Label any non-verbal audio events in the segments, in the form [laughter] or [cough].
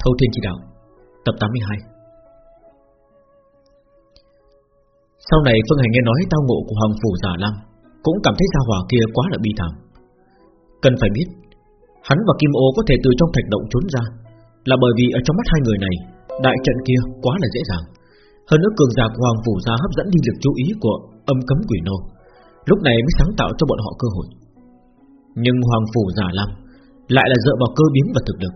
Thâu Thiên Chỉ Đạo, Tập 82 Sau này Phương Hành nghe nói tao ngộ của Hoàng Phủ Giả Lam Cũng cảm thấy gia hỏa kia quá là bi thảm. Cần phải biết, Hắn và Kim Ô có thể từ trong thạch động trốn ra, Là bởi vì ở trong mắt hai người này, Đại trận kia quá là dễ dàng. Hơn nữa cường giả của Hoàng Phủ Gia hấp dẫn đi lực chú ý của âm cấm quỷ nô, Lúc này mới sáng tạo cho bọn họ cơ hội. Nhưng Hoàng Phủ Giả Lam Lại là dựa vào cơ biến và thực lực.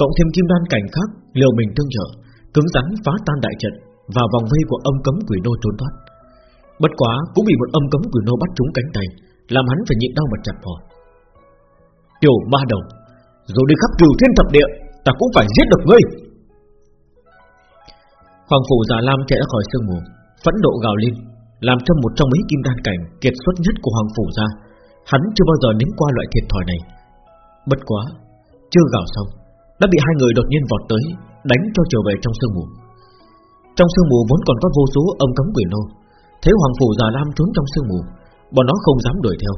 Cộng thêm kim đan cảnh khác, liều mình tương trợ, Cứng rắn phá tan đại trận Và vòng vây của âm cấm quỷ nô trốn thoát. Bất quá cũng bị một âm cấm quỷ nô bắt trúng cánh tay, Làm hắn phải nhịn đau mà chặt hò Tiểu ma đầu Rồi đi khắp cửu thiên thập địa, Ta cũng phải giết được ngươi. Hoàng phủ giả lam chạy ra khỏi sương mù, Phẫn nộ gào lên, Làm cho một trong mấy kim đan cảnh kiệt xuất nhất của hoàng phủ ra Hắn chưa bao giờ nếm qua loại thiệt thòi này. Bất quá, Chưa gào xong đã bị hai người đột nhiên vọt tới, Đánh cho trở về trong sương mù. Trong sương mù vốn còn có vô số âm cấm quỷ nô Thấy hoàng phủ già lam trốn trong sương mù, Bọn nó không dám đuổi theo.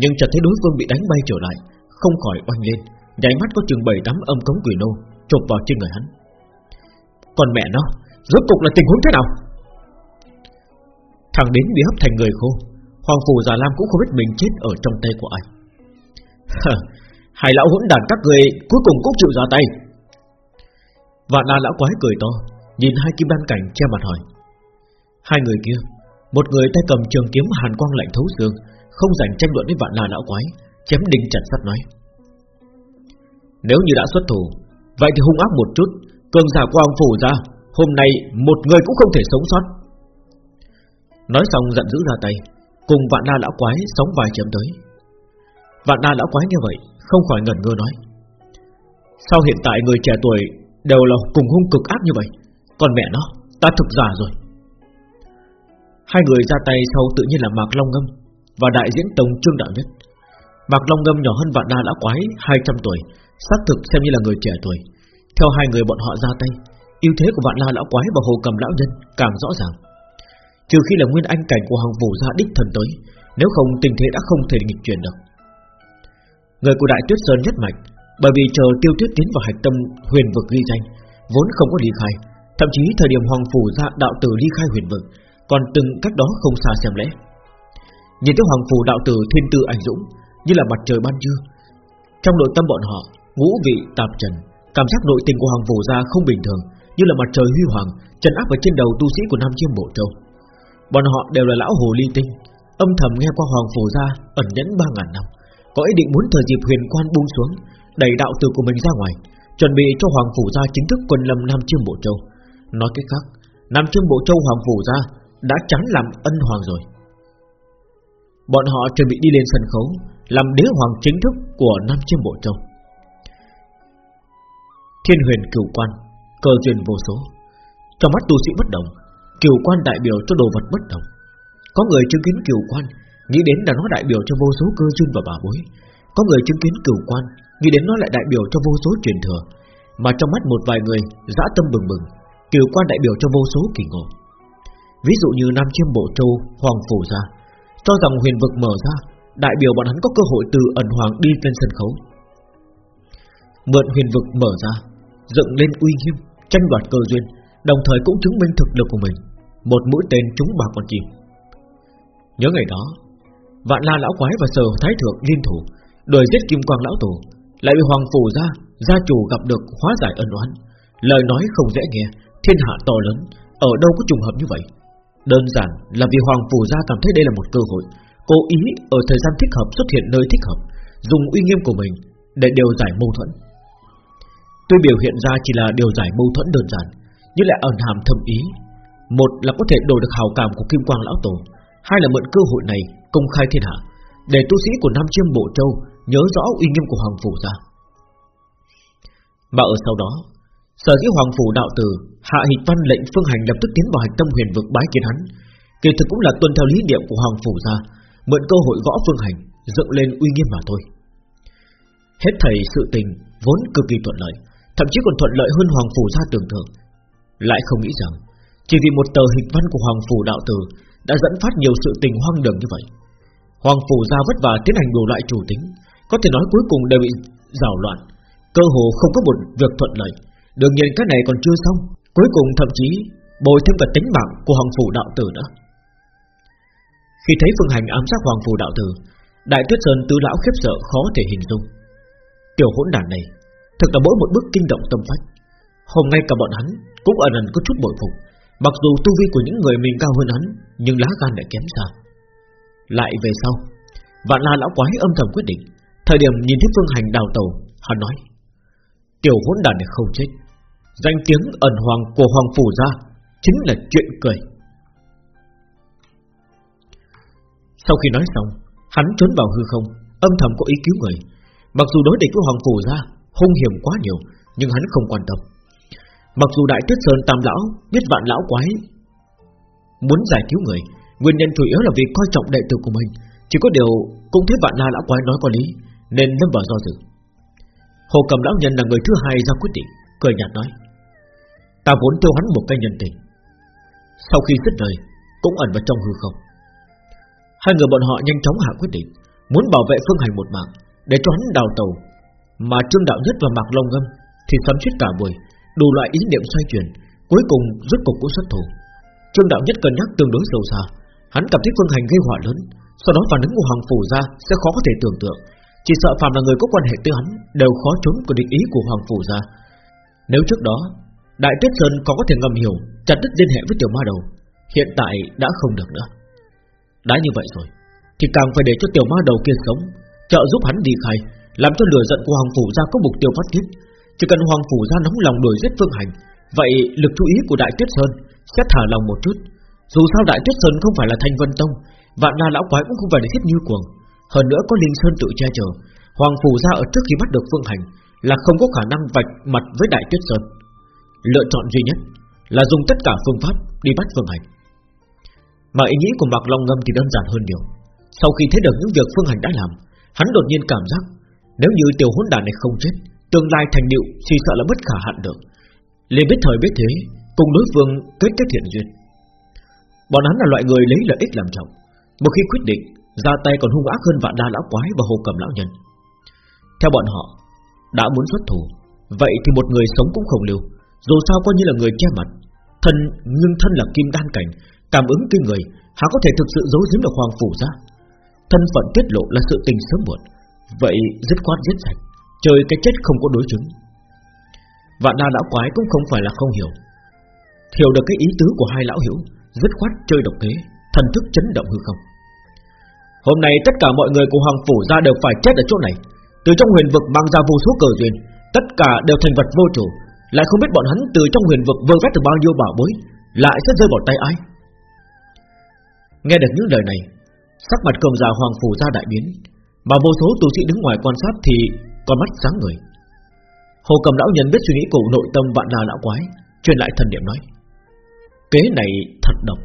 Nhưng chợt thấy đối phương bị đánh bay trở lại, Không khỏi oanh lên, Nháy mắt có chừng bảy tám âm cấm quỷ nô Chộp vào trên người hắn. Còn mẹ nó, Rốt cục là tình huống thế nào? Thằng đến bị hấp thành người khô, Hoàng phủ già lam cũng không biết mình chết ở trong tay của ai. Hai lão hỗn đàn các người Cuối cùng cũng chịu ra tay. Vạn đa lão quái cười to, Nhìn hai kim đan cảnh che mặt hỏi. Hai người kia, Một người tay cầm trường kiếm hàn quang lạnh thấu xương, Không rảnh tranh luận với vạn đà lão quái, Chém đinh chặt sắt nói. Nếu như đã xuất thủ, Vậy thì hung ác một chút, Cường giả quang phủ ra, Hôm nay một người cũng không thể sống sót. Nói xong giận dữ ra tay, Cùng vạn đa lão quái sóng vài chém tới. Vạn đa lão quái như vậy không khỏi ngẩn ngơ nói. Sao hiện tại người trẻ tuổi Đều là cùng hung cực ác như vậy? Còn mẹ nó ta thực giả rồi. Hai người ra tay sau tự nhiên là Mạc Long Ngâm Và đại diễn tông Trương Đạo Nhất. Mạc Long Ngâm nhỏ hơn vạn đa lão quái 200 tuổi xác thực xem như là người trẻ tuổi. Theo hai người bọn họ ra tay ưu thế của vạn la lão quái và hồ cầm lão nhân càng rõ ràng. Trừ khi là nguyên anh cảnh của hàng vũ gia đích thần tới, nếu không tình thế đã không thể nghịch chuyển được. Người của Đại Tuyết Sơn nhất mạch, bởi vì chờ Tiêu Tuyết tiến vào hạch tâm huyền vực ghi danh, vốn không có ly khai, thậm chí thời điểm hoàng phủ gia đạo tử ly khai huyền vực, còn từng cách đó không xa xem lẽ. Nhìn thấy hoàng phủ đạo tử thiên tư ảnh dũng, như là mặt trời ban trưa, trong nội tâm bọn họ, ngũ vị tạp trần, cảm giác nội tình của hoàng phủ gia không bình thường, như là mặt trời huy hoàng Trần áp ở trên đầu tu sĩ của Nam Chiêm Bộ Châu. Bọn họ đều là lão hồ ly tinh, âm thầm nghe qua hoàng phủ gia ẩn nhẫn ba ngàn năm, có ý định muốn thời dịp huyền quan buông xuống, đẩy đạo tử của mình ra ngoài, chuẩn bị cho hoàng phủ gia chính thức quân lâm Nam Chiêm Bộ Châu. Nói cách khác, Nam Chiêm Bộ Châu hoàng phủ gia đã chán làm ân hoàng rồi. Bọn họ chuẩn bị đi lên sân khấu làm đế hoàng chính thức của Nam Chiêm Bộ Châu. Thiên huyền cửu quan cơ duyên vô số. Trong mắt tu sĩ bất đồng, kiều quan đại biểu cho đồ vật bất đồng. Có người chứng kiến kiều quan, nghĩ đến là nó đại biểu cho vô số cơ duyên và bảo bối. Có người chứng kiến cửu quan, nghĩ đến nó lại đại biểu cho vô số truyền thừa. Mà trong mắt một vài người, dã tâm bừng bừng, cửu quan đại biểu cho vô số kỳ ngộ. Ví dụ như Nam Chiêm Bộ Châu, Hoàng Phủ ra, cho rằng huyền vực mở ra, đại biểu bọn hắn có cơ hội từ ẩn hoàng đi lên sân khấu. Mượn huyền vực mở ra, dựng lên uy nghiêm, tranh đoạt cơ duyên, đồng thời cũng chứng minh thực lực của mình. Một mũi tên trúng ba con chim. Nhớ ngày đó, vạn la lão quái và sở thái thượng liên thủ đuổi giết kim quang lão tổ, lại bị hoàng phủ ra gia chủ gặp được hóa giải ân oán. Lời nói không dễ nghe, thiên hạ to lớn, ở đâu có trùng hợp như vậy? Đơn giản là vì hoàng phủ gia cảm thấy đây là một cơ hội, cố ý ở thời gian thích hợp xuất hiện nơi thích hợp, dùng uy nghiêm của mình để điều giải mâu thuẫn. Tuy biểu hiện ra chỉ là điều giải mâu thuẫn đơn giản Nhưng lại ẩn hàm thâm ý Một là có thể đổi được hào cảm của Kim Quang Lão Tổ Hai là mượn cơ hội này công khai thiên hạ. Để tu sĩ của Nam Chiêm Bộ Châu Nhớ rõ uy nghiêm của Hoàng Phủ ra. Mà ở sau đó, Sở dĩ Hoàng Phủ Đạo Tử Hạ hịch văn lệnh phương hành lập tức tiến vào hành tâm huyền vực bái kiến hắn, Kỳ thực cũng là tuân theo lý niệm của Hoàng Phủ ra, Mượn cơ hội gõ phương hành, Dựng lên uy nghiêm mà thôi. Hết thầy sự tình vốn cực kỳ thuận lợi, Thậm chí còn thuận lợi hơn Hoàng Phủ ra tưởng tượng. Lại không nghĩ rằng, Chỉ vì một tờ hình văn của Hoàng Phủ đạo tử Đã dẫn phát nhiều sự tình hoang đường như vậy. Hoàng Phủ ra vất vả tiến hành đủ loại chủ tính. Có thể nói cuối cùng đều bị rào loạn. Cơ hồ không có một việc thuận lợi. Đương nhiên cái này còn chưa xong. Cuối cùng thậm chí bồi thêm cả tính mạng của Hoàng Phủ Đạo Tử nữa. Khi thấy Phương Hành ám sát Hoàng Phủ Đạo Tử, Đại Tuyết Sơn tứ lão khiếp sợ khó thể hình dung. Tiểu hỗn đàn này, Thực là mỗi một bước kinh động tâm phách. Hôm nay cả bọn hắn cũng ẩn ẩn có chút bội phục. Mặc dù tu vi của những người mình cao hơn hắn, Nhưng lá gan lại kém xa. Lại về sau. Vạn la lão quái âm thầm quyết định Thời điểm nhìn thấy phương hành đào tàu Hắn nói Tiểu hỗn đàn này không chết Danh tiếng ẩn hoàng của hoàng phủ gia Chính là chuyện cười. Sau khi nói xong Hắn trốn vào hư không Âm thầm có ý cứu người. Mặc dù đối địch với hoàng phủ gia Hung hiểm quá nhiều Nhưng hắn không quan tâm. Mặc dù Đại Tuyết Sơn Tam Lão biết vạn lão quái muốn giải cứu người, nguyên nhân chủ yếu là vì coi trọng đệ tử của mình, chỉ có điều cũng thấy vạn la lão quái nói có lý, nên lâm vào do dự. Hồ Cầm lão nhân là người thứ hai ra quyết định, cười nhạt nói: Ta vốn tiêu hắn một cái nhân tình. Sau khi dứt lời, cũng ẩn vào trong hư không. Hai người bọn họ nhanh chóng hạ quyết định, muốn bảo vệ Phương Hành một mạng, để cho hắn đào tàu, mà Trương Đạo Nhất và Mạc Long Ngâm thì sấm chết cả buổi, đủ loại ý niệm xoay chuyển, cuối cùng rốt cục cũng xuất thủ. Trương đạo nhất cân nhắc tương đối sâu xa, hắn cảm thấy phương hành gây họa lớn, sau đó phản ứng của hoàng phủ ra sẽ khó có thể tưởng tượng, chỉ sợ phàm là người có quan hệ tư hắn đều khó trốn của định ý của hoàng phủ ra. Nếu trước đó Đại Tuyết Sơn còn có thể ngầm hiểu chặt đứt liên hệ với tiểu ma đầu, hiện tại đã không được nữa. Đã như vậy rồi, thì càng phải để cho tiểu ma đầu kia sống, trợ giúp hắn đi khai, làm cho lửa giận của hoàng phủ ra có mục tiêu phát tiết, chỉ cần Hoàng Phủ ra nóng lòng đuổi giết Phương Hành Vậy lực chú ý của Đại Tuyết Sơn Sẽ thả lòng một chút dù sao Đại Tuyết Sơn không phải là Thanh Vân Tông, Vạn La Lão Quái cũng không phải là thiết như cuồng. Hơn nữa có Linh Sơn tự che chở, Hoàng Phủ ra ở trước khi bắt được Phương Hành Là không có khả năng vạch mặt với Đại Tuyết Sơn. Lựa chọn duy nhất Là dùng tất cả phương pháp đi bắt Phương Hành. Mà ý nghĩ của Mạc Long Ngâm thì đơn giản hơn nhiều. Sau khi thấy được những việc Phương Hành đã làm, Hắn đột nhiên cảm giác Nếu như tiểu hỗn đàn này không chết, Tương lai thành điệu thì sợ là bất khả hạn được. Liền biết thời biết thế, Cùng đối phương kết kết thiện duyên. Bọn hắn là loại người lấy lợi ích làm trọng Một khi quyết định, Ra tay còn hung ác hơn vạn đa lão quái và hồ cầm lão nhân. Theo bọn họ, Đã muốn xuất thủ, Vậy thì một người sống cũng không lưu. Dù sao coi như là người che mặt, Thân nhưng thân là kim đan cảnh, Cảm ứng kinh người, Há có thể thực sự giấu giếm được hoàng phủ ra? Thân phận tiết lộ là sự tình sớm muộn, Vậy dứt khoát giết sạch, Trời cái chết không có đối chứng. Vạn đa lão quái cũng không phải là không hiểu. Hiểu được cái ý tứ của hai lão hiểu Dứt khoát chơi độc kế Thần thức chấn động hư không. Hôm nay tất cả mọi người của Hoàng Phủ ra đều phải chết ở chỗ này. Từ trong huyền vực mang ra vô số cờ duyên, Tất cả đều thành vật vô chủ. Lại không biết bọn hắn từ trong huyền vực vơ vét được bao nhiêu bảo bối, Lại sẽ rơi vào tay ai? Nghe được những lời này, Sắc mặt cường già Hoàng Phủ ra đại biến. Mà vô số tu sĩ đứng ngoài quan sát thì con mắt sáng người Hồ cầm lão nhân biết suy nghĩ của nội tâm vạn là lão quái, Truyền lại thần niệm nói. Kế này thật độc.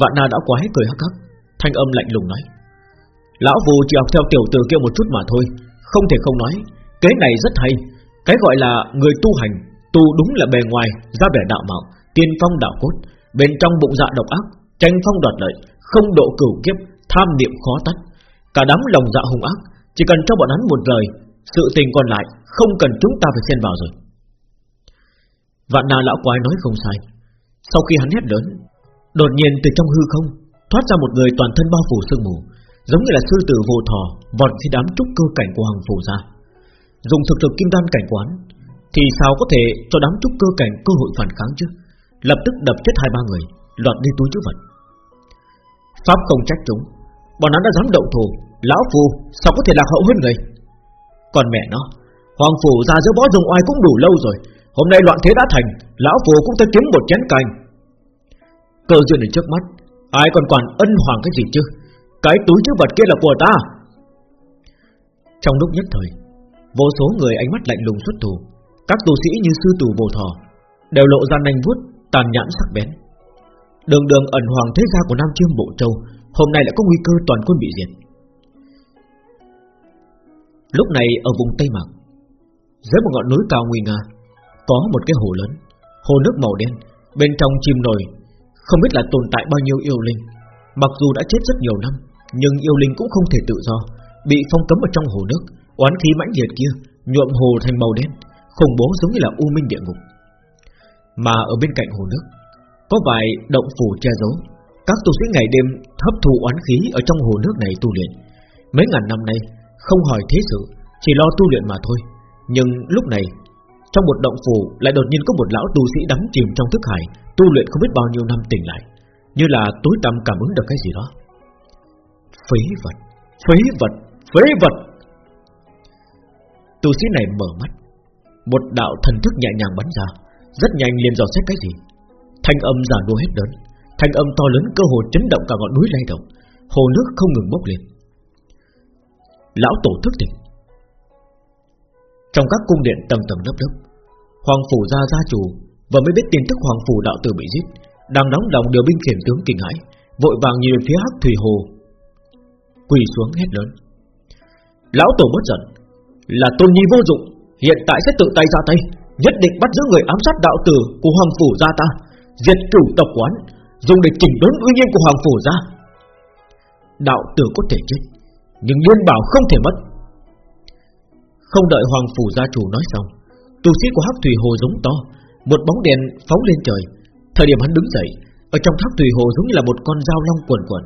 Vạn na lão quái cười hắc hắc, Thanh âm lạnh lùng nói. Lão vù chỉ học theo tiểu tử kia một chút mà thôi, Không thể không nói, Kế này rất hay. Cái gọi là người tu hành, Tu đúng là bề ngoài, Ra vẻ đạo mạo, Tiên phong đạo cốt, Bên trong bụng dạ độc ác, Tranh phong đoạt lợi, Không độ cửu kiếp, Tham niệm khó tắt. Cả đám lòng dạ hung ác, chỉ cần cho bọn hắn một lời Sự tình còn lại không cần chúng ta phải xen vào rồi. Vạn na lão quái nói không sai. Sau khi hắn hét lớn, Đột nhiên từ trong hư không Thoát ra một người toàn thân bao phủ sương mù, Giống như là sư tử vô thò Vọt khi đám trúc cơ cảnh của hoàng phủ ra. Dùng thực thực kim đan cảnh quán, Thì sao có thể cho đám trúc cơ cảnh cơ hội phản kháng chứ? Lập tức đập chết hai ba người Loạt đi túi chữ vật. Pháp không trách chúng, Bọn hắn đã dám động thủ. Lão Phù, sao có thể lạc hậu hơn người? Còn mẹ nó, Hoàng Phủ ra giữa võ dùng oai cũng đủ lâu rồi Hôm nay loạn thế đã thành, Lão Phù cũng tới kiếm một chén canh. Cơ duyên ở trước mắt, Ai còn quản ân hoàng cái gì chứ? Cái túi chứa vật kia là của ta. Trong lúc nhất thời, Vô số người ánh mắt lạnh lùng xuất thủ. Các tu sĩ như sư tù vô thò Đều lộ ra nanh vuốt, Tàn nhãn sắc bén. Đường đường ẩn hoàng thế gia của Nam Chiêm Bộ Châu, Hôm nay lại có nguy cơ toàn quân bị diệt. Lúc này ở vùng Tây Mạc, Dưới một ngọn núi cao nguy nga có một cái hồ lớn, Hồ nước màu đen, Bên trong chìm nổi Không biết là tồn tại bao nhiêu yêu linh. Mặc dù đã chết rất nhiều năm, Nhưng yêu linh cũng không thể tự do, Bị phong cấm ở trong hồ nước, Oán khí mãnh liệt kia, nhuộm hồ thành màu đen, Khủng bố giống như là u minh địa ngục. Mà ở bên cạnh hồ nước, Có vài động phủ che giấu. Các tu sĩ ngày đêm hấp thụ oán khí Ở trong hồ nước này tu luyện. Mấy ngàn năm nay, không hỏi thế sự, Chỉ lo tu luyện mà thôi. Nhưng lúc này trong một động phủ lại đột nhiên có một lão tu sĩ đắm chìm trong thức hải, Tu luyện không biết bao nhiêu năm tỉnh lại. Như là tối tăm cảm ứng được cái gì đó. Phế vật Phế vật Phế vật! Tu sĩ này mở mắt. Một đạo thần thức nhẹ nhàng bắn ra, Rất nhanh liền dò xét cái gì. Thanh âm giả đua hết lớn, Thanh âm to lớn cơ hồ chấn động cả ngọn núi lay động. Hồ nước không ngừng bốc lên. Lão tổ thức tỉnh. Trong các cung điện tầng tầng lớp lớp. Hoàng phủ gia gia chủ Và mới biết tin tức hoàng phủ đạo tử bị giết, Đang nóng lòng điều binh khiển tướng kinh hãi, Vội vàng nhìn phía hắc thủy hồ. Quỳ xuống hét lớn. Lão tổ bất giận, Là tôn nhi vô dụng, Hiện tại sẽ tự tay ra tay, Nhất định bắt giữ người ám sát đạo tử Của hoàng phủ gia ta, Diệt cửu tộc quán, Dùng để chỉnh đốn uy nghiêm của hoàng phủ gia. Đạo tử có thể chết, Nhưng liên bảo không thể mất. Không đợi hoàng phủ gia chủ nói xong Tu sĩ của hắc thủy hồ giống to, Một bóng đèn phóng lên trời. Thời điểm hắn đứng dậy, Ở trong thác thủy hồ giống như là một con dao long quần quần.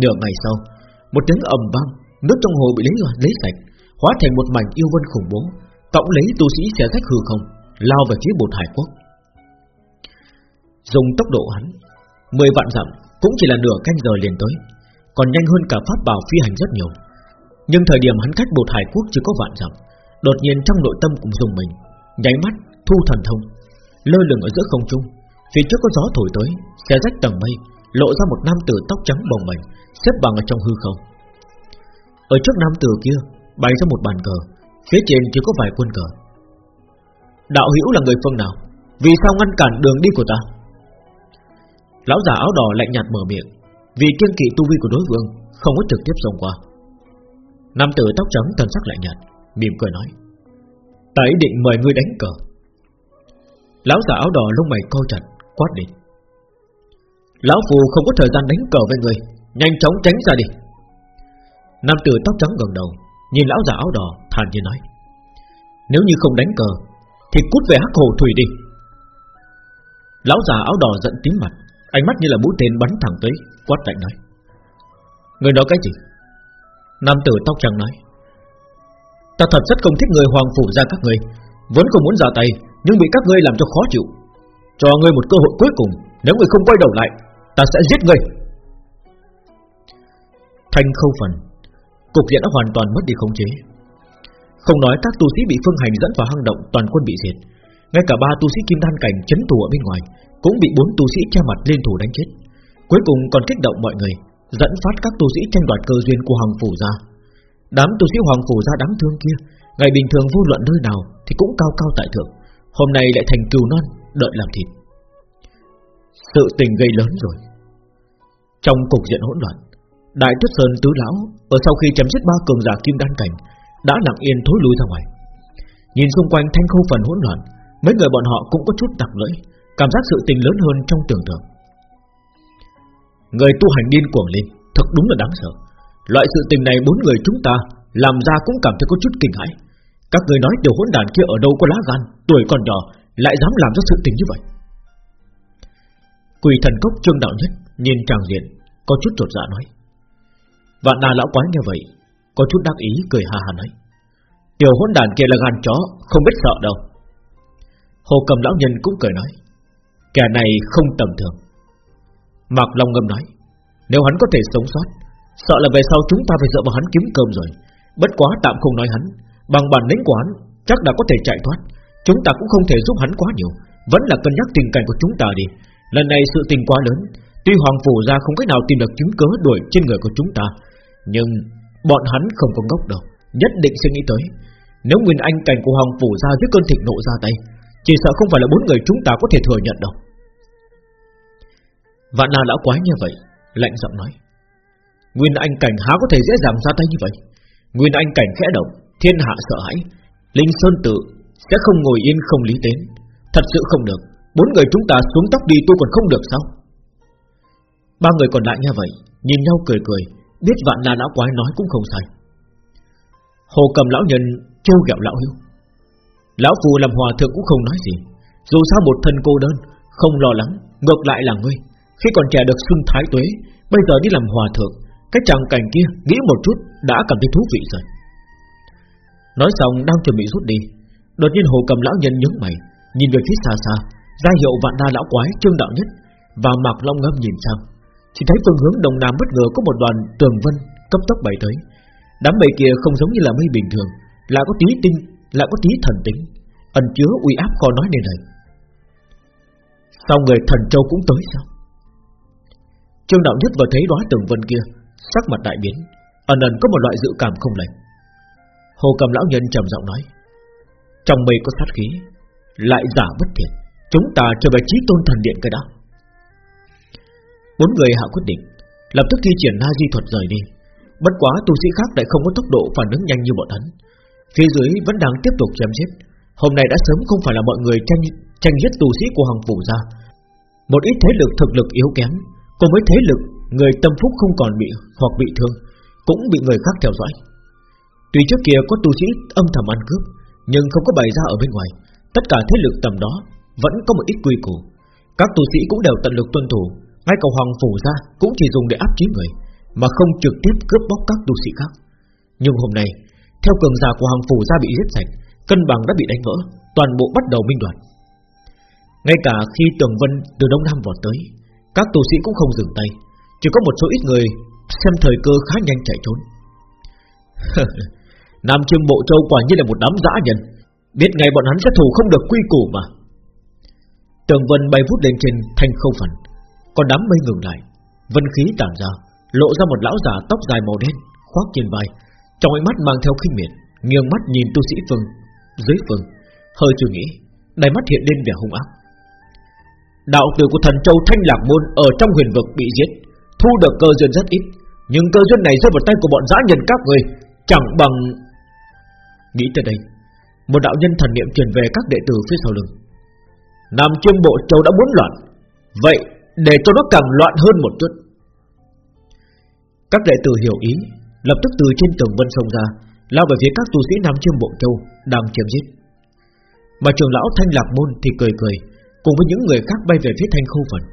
Nửa ngày sau, Một tiếng ầm vang, Nước trong hồ bị lấy lấy sạch, Hóa thành một mảnh yêu vân khủng bố. Tổng lấy tu sĩ xé rách hư không, Lao về phía bột hải quốc. Dùng tốc độ hắn, Mười vạn dặm cũng chỉ là nửa canh giờ liền tới, Còn nhanh hơn cả pháp bảo phi hành rất nhiều. Nhưng thời điểm hắn cách bột hải quốc chưa có vạn dặm Đột nhiên trong nội tâm cũng dùng mình, Nháy mắt, thu thần thông, Lơ lửng ở giữa không trung. Phía trước có gió thổi tới, Xé rách tầng mây, Lộ ra một nam tử tóc trắng bồng bềnh, Xếp bằng ở trong hư không. Ở trước nam tử kia, Bày ra một bàn cờ, Phía trên chỉ có vài quân cờ. Đạo hữu là người phương nào? Vì sao ngăn cản đường đi của ta? Lão già áo đỏ lạnh nhạt mở miệng, Vì kiên kỵ tu vi của đối phương, Không có trực tiếp xông qua. Nam tử tóc trắng thần sắc lạnh nhạt Mỉm cười nói, Ta ý định mời ngươi đánh cờ. Lão già áo đỏ lông mày co chặt, Quát đi, Lão phù không có thời gian đánh cờ với người Nhanh chóng tránh ra đi. Nam tử tóc trắng gần đầu, Nhìn lão già áo đỏ, thản nhiên nói, Nếu như không đánh cờ, Thì cút về hắc hồ thủy đi. Lão già áo đỏ giận tím mặt, Ánh mắt như là mũi tên bắn thẳng tới, Quát lạnh nói Người nói cái gì? Nam tử tóc trắng nói Ta thật rất không thích người hoàng phủ ra các ngươi. Vẫn không muốn ra tay, Nhưng bị các ngươi làm cho khó chịu. Cho ngươi một cơ hội cuối cùng, Nếu ngươi không quay đầu lại, Ta sẽ giết ngươi. Thanh khâu phần, Cục diện đã hoàn toàn mất đi khống chế. Không nói các tu sĩ bị phương hành dẫn vào hang động, Toàn quân bị diệt. Ngay cả ba tu sĩ kim đan cảnh chấn thủ ở bên ngoài, Cũng bị bốn tu sĩ che mặt liên thủ đánh chết. Cuối cùng còn kích động mọi người, Dẫn phát các tu sĩ tranh đoạt cơ duyên của hoàng phủ ra. Đám tu sĩ hoàng phủ ra đáng thương kia Ngày bình thường vô luận nơi nào Thì cũng cao cao tại thượng Hôm nay lại thành cừu non đợi làm thịt Sự tình gây lớn rồi Trong cục diện hỗn loạn Đại Tuyết Sơn tứ lão ở sau khi chấm dứt ba cường giả kim đan cảnh đã lặng yên thối lui ra ngoài. Nhìn xung quanh thanh khâu phần hỗn loạn, mấy người bọn họ cũng có chút tặc lưỡi, cảm giác sự tình lớn hơn trong tưởng tượng. Người tu hành điên cuồng lên, thật đúng là đáng sợ. Loại sự tình này bốn người chúng ta làm ra cũng cảm thấy có chút kinh hãi. Các người nói tiểu hỗn đàn kia ở đâu có lá gan, tuổi còn nhỏ lại dám làm ra sự tình như vậy. Quỳ thần cốc trương đạo nhất nhìn tràng diện có chút trột dạ nói. Vạn đà lão quái nghe vậy Có chút đắc ý cười hà hà nói Tiểu hỗn đàn kia là gan chó Không biết sợ đâu Hồ cầm lão nhân cũng cười nói Kẻ này không tầm thường Mạc Long ngâm nói Nếu hắn có thể sống sót Sợ là về sau chúng ta phải dựa vào hắn kiếm cơm rồi. Bất quá tạm không nói hắn. Bằng bản lĩnh của hắn, Chắc đã có thể chạy thoát. Chúng ta cũng không thể giúp hắn quá nhiều. Vẫn là cân nhắc tình cảnh của chúng ta đi. Lần này sự tình quá lớn. Tuy Hoàng Phủ ra không cách nào tìm được chứng cớ đuổi trên người của chúng ta. Nhưng bọn hắn không có ngốc đâu. Nhất định sẽ nghĩ tới. Nếu Nguyên Anh cảnh của Hoàng Phủ ra với cơn thịnh nộ ra tay, Chỉ sợ không phải là bốn người chúng ta có thể thừa nhận đâu. Vạn là lão quái như vậy, Lạnh giọng nói. Nguyên Anh cảnh há có thể dễ dàng ra tay như vậy? Nguyên Anh cảnh khẽ động, Thiên hạ sợ hãi. Linh Sơn Tự sẽ không ngồi yên không lý đến. Thật sự không được. Bốn người chúng ta xuống tóc đi, tôi còn không được sao? Ba người còn lại nghe vậy, Nhìn nhau cười cười, Biết vạn là lão quái nói cũng không sai. Hồ cầm lão nhân trêu ghẹo lão hiếu. Lão phù làm hòa thượng cũng không nói gì. Dù sao một thân cô đơn, Không lo lắng, Ngược lại là ngươi. Khi còn trẻ được xưng thái tuế, Bây giờ đi làm hòa thượng cái tràng cảnh kia, nghĩ một chút, Đã cảm thấy thú vị rồi. Nói xong, đang chuẩn bị rút đi, Đột nhiên hồ cầm lão nhân nhướng mày, Nhìn về phía xa xa, ra hiệu vạn đa lão quái, trương đạo nhất Và mạc long ngâm nhìn sang. Chỉ thấy phương hướng đông nam bất ngờ có một đoàn tường vân cấp tốc bay tới. Đám bầy kia không giống như là mây bình thường, Lại có tí tinh, Lại có tí thần tính, Ẩn chứa uy áp khó nói nên lời. Sao người thần châu cũng tới sao? Trương đạo nhất vừa thấy đóa tường vân kia Sắc mặt đại biến, Ẩn ẩn có một loại dự cảm không lành. Hồ cầm lão nhân trầm giọng nói, Trong mây có sát khí, Lại giả bất thiện, Chúng ta trở về chí tôn thần điện cái đó. Bốn người hạ quyết định, Lập tức thi triển na di thuật rời đi. Bất quá tu sĩ khác lại không có tốc độ phản ứng nhanh như bọn hắn. Phía dưới vẫn đang tiếp tục chém giết. Hôm nay đã sớm không phải là mọi người tranh tranh giết tu sĩ của hoàng phủ ra. Một ít thế lực thực lực yếu kém, Cùng với thế lực người tâm phúc không còn bị hoặc bị thương, Cũng bị người khác theo dõi. Tuy trước kia có tu sĩ âm thầm ăn cướp, Nhưng không có bày ra ở bên ngoài, Tất cả thế lực tầm đó Vẫn có một ít quy củ. Các tu sĩ cũng đều tận lực tuân thủ, Ngay cả hoàng phủ ra cũng chỉ dùng để áp chế người, Mà không trực tiếp cướp bóc các tu sĩ khác. Nhưng hôm nay, Theo cường giả của hoàng phủ ra bị giết sạch, Cân bằng đã bị đánh vỡ, Toàn bộ bắt đầu minh đoạt. Ngay cả khi tường vân từ đông nam vọt tới, Các tu sĩ cũng không dừng tay. Chỉ có một số ít người Xem thời cơ khá nhanh chạy trốn. [laughs] Nam Chiêm Bộ Châu quả nhiên là một đám dã nhân. Biết ngày bọn hắn sẽ thủ không được quy củ mà. Tường vân bay vút lên trên thanh khâu phần Còn đám mây ngừng lại. Vân khí tản ra, Lộ ra một lão già tóc dài màu đen, Khoác trên vai. Trong ánh mắt mang theo khinh miệt, Nghiêng mắt nhìn tu sĩ phương, Dưới phương. Hơi chưa nghĩ, Đáy mắt hiện lên vẻ hung ác. Đạo tử của thần châu Thanh Lạc Môn Ở trong huyền vực bị giết. Thu được cơ duyên rất ít, Nhưng cơ duyên này rơi vào tay của bọn dã nhân các người, Chẳng bằng Nghĩ tới đây, Một đạo nhân thần niệm truyền về các đệ tử phía sau lưng. Nam chuyên Bộ Châu đã muốn loạn, Vậy để cho nó càng loạn hơn một chút. Các đệ tử hiểu ý, Lập tức từ trên tường vân sông ra, Lao về phía các tu sĩ Nam Chiêm Bộ Châu Đang chém giết. Mà trường lão Thanh Lạc Môn thì cười cười, Cùng với những người khác bay về phía Thanh Khâu Phần.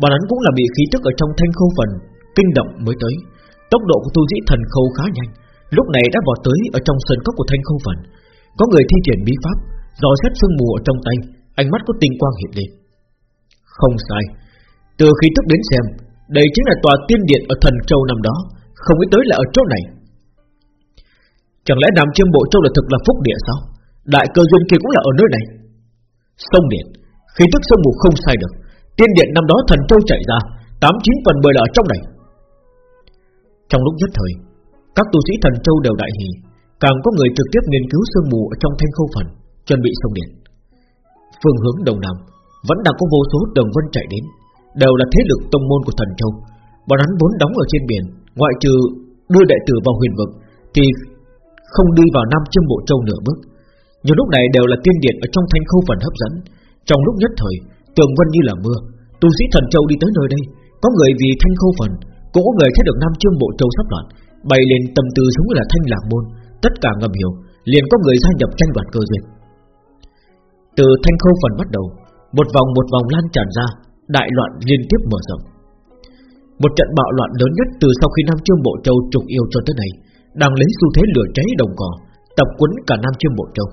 Bọn hắn cũng là bị khí tức ở trong Thanh Khâu Phần Kinh động mới tới. Tốc độ của tu sĩ thần khâu khá nhanh, Lúc này đã vọt tới ở trong sân cốc của Thanh Khâu Phần. Có người thi triển bí pháp, Dò xét sương mù ở trong tay, Ánh mắt có tinh quang hiện lên. Không sai, Từ khi tức đến xem, Đây chính là tòa tiên điện ở thần châu năm đó, Không nghĩ tới là ở chỗ này. Chẳng lẽ Nam Chiêm Bộ Châu là thực là phúc địa sao? Đại cơ duyên kia cũng là ở nơi này. Sông điện, khí tức sông mù không sai được. Tiên điện năm đó thần châu chạy ra, tám chín phần mười là ở trong này. Trong lúc nhất thời, Các tu sĩ thần châu đều đại hỉ, Càng có người trực tiếp nghiên cứu sương mù ở trong thanh khâu phần, Chuẩn bị sông điện. Phương hướng đông nam, Vẫn đang có vô số đường vân chạy đến, Đều là thế lực tông môn của thần châu. Bọn hắn vốn đóng ở trên biển, Ngoại trừ đưa đệ tử vào huyền vực, Thì không đi vào Nam Chiêm Bộ Châu nửa bước. Nhưng lúc này đều là tiên điện ở trong thanh khâu phần hấp dẫn. Trong lúc nhất thời Tường vân như là mưa. Tu sĩ thần châu đi tới nơi đây Có người vì thanh khâu phần Cũng có người thấy được Nam trương Bộ Châu sắp loạn Bay lên tâm tư giống như là thanh lạc môn Tất cả ngầm hiểu Liền có người gia nhập tranh đoạt cơ duyên. Từ thanh khâu phần bắt đầu Một vòng một vòng lan tràn ra Đại loạn liên tiếp mở rộng. Một trận bạo loạn lớn nhất từ sau khi Nam trương Bộ Châu trục yêu cho tới này đang lấy xu thế lửa cháy đồng cỏ, tập quấn cả Nam trương Bộ Châu.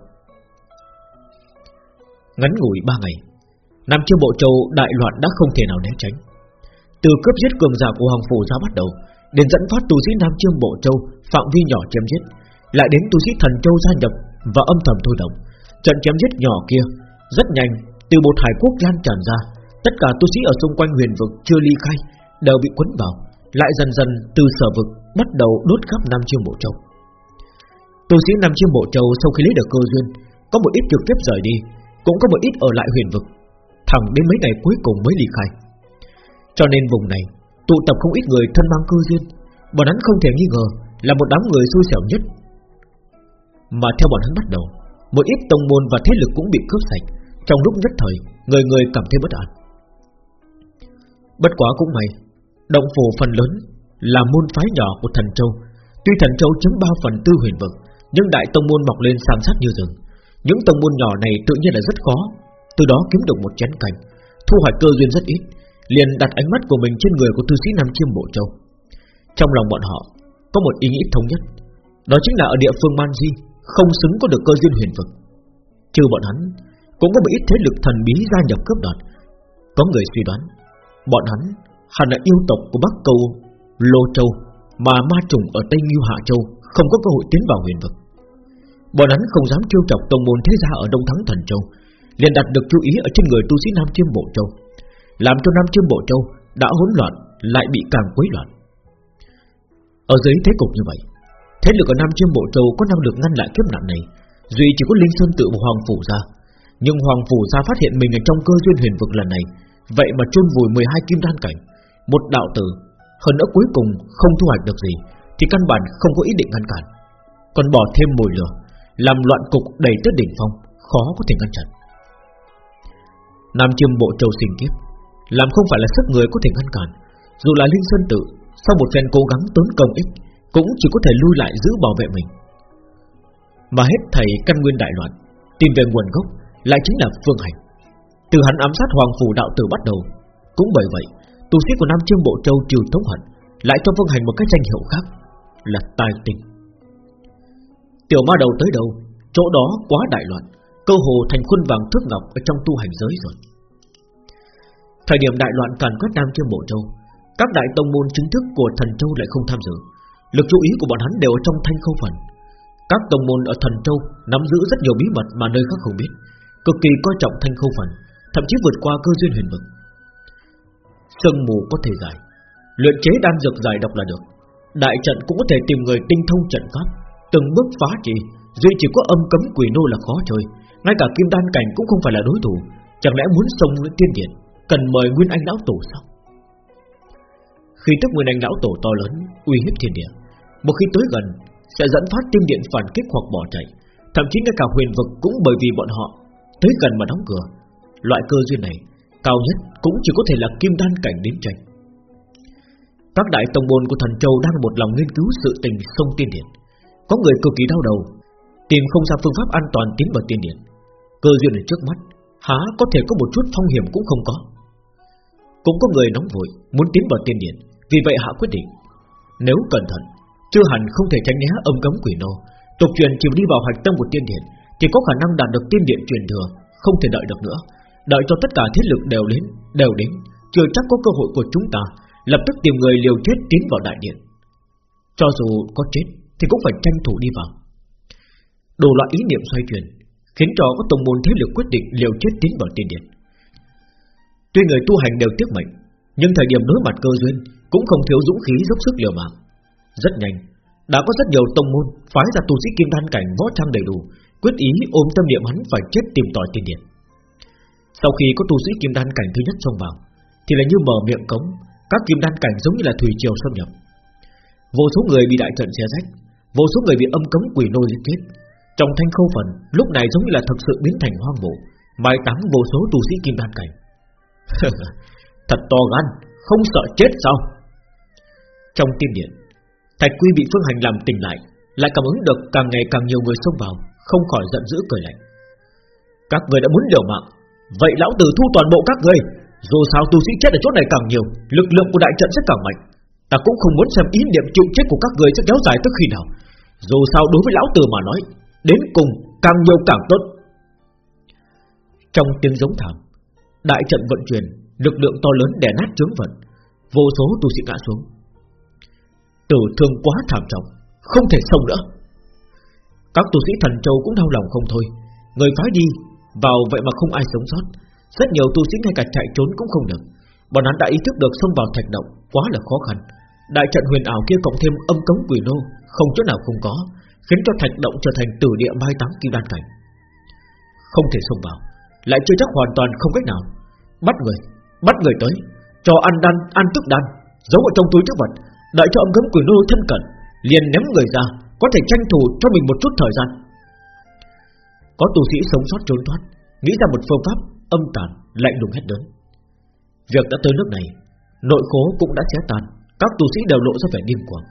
Ngắn ngủi ba ngày, Nam Chiêm Bộ Châu đại loạn đã không thể nào né tránh. Từ cướp giết cường giả của Hoàng phủ ra bắt đầu, đến dẫn phát tu sĩ Nam Chiêm Bộ Châu phạm vi nhỏ chém giết, lại đến tu sĩ Thần Châu gia nhập và âm thầm thôi động. Trận chém giết nhỏ kia rất nhanh từ một hải quốc lan tràn ra, tất cả tu sĩ ở xung quanh huyền vực chưa ly khai đều bị quấn vào, lại dần dần từ sở vực bắt đầu đốt khắp Nam Chiêm Bộ Châu. Tu sĩ Nam Chiêm Bộ Châu sau khi lấy được cơ duyên, có một ít trực tiếp rời đi, cũng có một ít ở lại huyền vực, thẳng đến mấy ngày cuối cùng mới ly khai. Cho nên vùng này tụ tập không ít người thân mang cơ duyên, bọn hắn không thể nghi ngờ là một đám người xui xẻo nhất. Mà theo bọn hắn bắt đầu, một ít tông môn và thế lực cũng bị cướp sạch, trong lúc nhất thời, người người cảm thấy bất an. Bất quá cũng may, động phủ phần lớn là môn phái nhỏ của thần châu. Tuy thần châu chiếm ba phần tư huyền vực, nhưng đại tông môn mọc lên san sát như rừng. Những tông môn nhỏ này tự nhiên là rất khó từ đó kiếm được một chén canh. Thu hoạch cơ duyên rất ít, Liền đặt ánh mắt của mình trên người của tư sĩ Nam Chiêm Bộ Châu. Trong lòng bọn họ, Có một ý nghĩ thống nhất. Đó chính là ở địa phương Man Di, Không xứng có được cơ duyên huyền vực. Trừ bọn hắn, Cũng có một ít thế lực thần bí gia nhập cướp đoạt. Có người suy đoán, Bọn hắn hẳn là yêu tộc của Bắc Cầu Lô Châu, Mà ma trùng ở Tây Nghiêu Hạ Châu Không có cơ hội tiến vào huyền vực. Bọn hắn không dám trêu chọc tông môn thế gia ở Đông Thắng Thần Châu liền đặt được chú ý ở trên người tu sĩ Nam Chiêm Bộ Châu. Làm cho Nam Chiêm Bộ Châu đã hỗn loạn, Lại bị càng quấy loạn. Ở dưới thế cục như vậy, Thế lực ở Nam Chiêm Bộ Châu có năng lực ngăn lại kiếp nạn này, Duy chỉ có Linh Sơn tự và Hoàng Phủ ra. Nhưng Hoàng Phủ ra phát hiện mình ở trong cơ duyên huyền vực lần này, Vậy mà chôn vùi 12 kim đan cảnh, Một đạo tử, Hơn nữa cuối cùng không thu hoạch được gì, Thì căn bản không có ý định ngăn cản. Còn bỏ thêm mồi lửa, Làm loạn cục đầy tới đỉnh phong, Khó có thể ngăn chặn. Nam chiêm bộ châu sinh kiếp. Làm không phải là sức người có thể ngăn cản, Dù là Linh Sơn Tự, Sau một phen cố gắng tốn công ích, Cũng chỉ có thể lui lại giữ bảo vệ mình. Mà hết thầy căn nguyên đại loạn, Tìm về nguồn gốc Lại chính là Phương Hành. Từ hắn ám sát Hoàng Phủ Đạo Tử bắt đầu, Cũng bởi vậy Tu sĩ của Nam Chiêm Bộ Châu trừ thống hận, Lại cho Phương Hành một cái danh hiệu khác, Là tài tình Tiểu ma đầu tới đâu, Chỗ đó quá đại loạn Cơ hồ thành khuôn vàng thước ngọc Ở trong tu hành giới rồi. Thời điểm đại loạn càn quét Nam Chiêm Bộ Châu, Các đại tông môn chính thức của thần châu lại không tham dự. Lực chú ý của bọn hắn đều ở trong thanh khâu phần. Các tông môn ở thần châu Nắm giữ rất nhiều bí mật mà nơi khác không biết, Cực kỳ coi trọng thanh khâu phần, Thậm chí vượt qua cơ duyên huyền vực. Sương mù có thể giải, Luyện chế đan dược giải độc là được. Đại trận cũng có thể tìm người tinh thông trận pháp, Từng bước phá trì, Duy chỉ có âm cấm quỷ nô là khó chơi ngay cả kim đan cảnh cũng không phải là đối thủ. Chẳng lẽ muốn xông lên tiên điện, Cần mời Nguyên Anh Lão Tổ sao? Khi tức Nguyên Anh Lão Tổ to lớn, Uy hiếp thiên địa, Một khi tới gần, Sẽ dẫn phát tiên điện phản kích hoặc bỏ chạy. Thậm chí ngay cả huyền vực cũng bởi vì bọn họ Tới gần mà đóng cửa. Loại cơ duyên này, Cao nhất cũng chỉ có thể là kim đan cảnh đến tranh. Các đại tông môn của thần châu Đang một lòng nghiên cứu sự tình sông tiên điện. Có người cực kỳ đau đầu, Tìm không ra phương pháp an toàn tiến vào tiên điện. Cơ duyên ở trước mắt, Há có thể có một chút phong hiểm cũng không có. Cũng có người nóng vội, Muốn tiến vào tiên điện, Vì vậy hạ quyết định. Nếu cẩn thận, Chưa hẳn không thể tránh né âm cấm quỷ nô. Tục truyền chỉ đi vào hạch tâm của tiên điện, Thì có khả năng đạt được tiên điện truyền thừa, Không thể đợi được nữa. Đợi cho tất cả thiết lực đều đến Đều đến, Chưa chắc có cơ hội của chúng ta, Lập tức tìm người liều chết tiến vào đại điện. Cho dù có chết, Thì cũng phải tranh thủ đi vào. Đủ loại ý niệm xoay chuyển Khiến cho có tông môn thế lực quyết định liều chết tiến vào tiên điện. Tuy người tu hành đều tiếc mệnh, Nhưng thời điểm đối mặt cơ duyên Cũng không thiếu dũng khí dốc sức liều mạng. Rất nhanh, Đã có rất nhiều tông môn Phái ra tu sĩ kim đan cảnh võ trang đầy đủ, Quyết ý ôm tâm niệm hắn phải chết tìm tòi tiên điện. Sau khi có tu sĩ kim đan cảnh thứ nhất xông vào, Thì là như mở miệng cống, Các kim đan cảnh giống như là thủy triều xâm nhập. Vô số người bị đại trận xé rách, Vô số người bị âm cấm quỷ nô giết chết trong thanh khâu phần, Lúc này giống như là thực sự biến thành hoang mộ, Mai táng vô số tu sĩ kim đan cảnh. [laughs] Thật to gan, Không sợ chết sao? Trong tiên điện, Thạch quy bị Phương Hành làm tỉnh lại Lại cảm ứng được càng ngày càng nhiều người xông vào, Không khỏi giận dữ cười lạnh. Các người đã muốn liều mạng, Vậy lão tử thu toàn bộ các người, Dù sao tu sĩ chết ở chỗ này càng nhiều, Lực lượng của đại trận sẽ càng mạnh. Ta cũng không muốn xem ý niệm chịu chết của các người sẽ kéo dài tới khi nào. Dù sao đối với lão tử mà nói Đến cùng càng nhiều càng tốt. Trong tiếng giống thảm, Đại trận vận chuyển, Lực lượng to lớn đè nát chướng vận Vô số tu sĩ ngã xuống. Tử thương quá thảm trọng, Không thể sống nữa. Các tu sĩ thần châu cũng đau lòng không thôi, Người phái đi Vào vậy mà không ai sống sót. Rất nhiều tu sĩ ngay cả chạy trốn cũng không được. Bọn hắn đã ý thức được xông vào thạch động Quá là khó khăn. Đại trận huyền ảo kia cộng thêm âm cống quỷ nô, Không chỗ nào không có khiến cho thạch động trở thành tử địa mai táng kim đan cảnh. Không thể xông vào, lại chưa chắc hoàn toàn không cách nào. Bắt người, bắt người tới, cho ăn đan, ăn tức đan, giấu ở trong túi chứa vật, đợi cho âm gấm quỷ nô thân cận, liền ném người ra, có thể tranh thủ cho mình một chút thời gian. Có tu sĩ sống sót trốn thoát, nghĩ ra một phương pháp âm tàn, lạnh lùng hết đớn. Việc đã tới nước này, nội khố cũng đã xé tan, các tu sĩ đều lộ ra vẻ điên cuồng.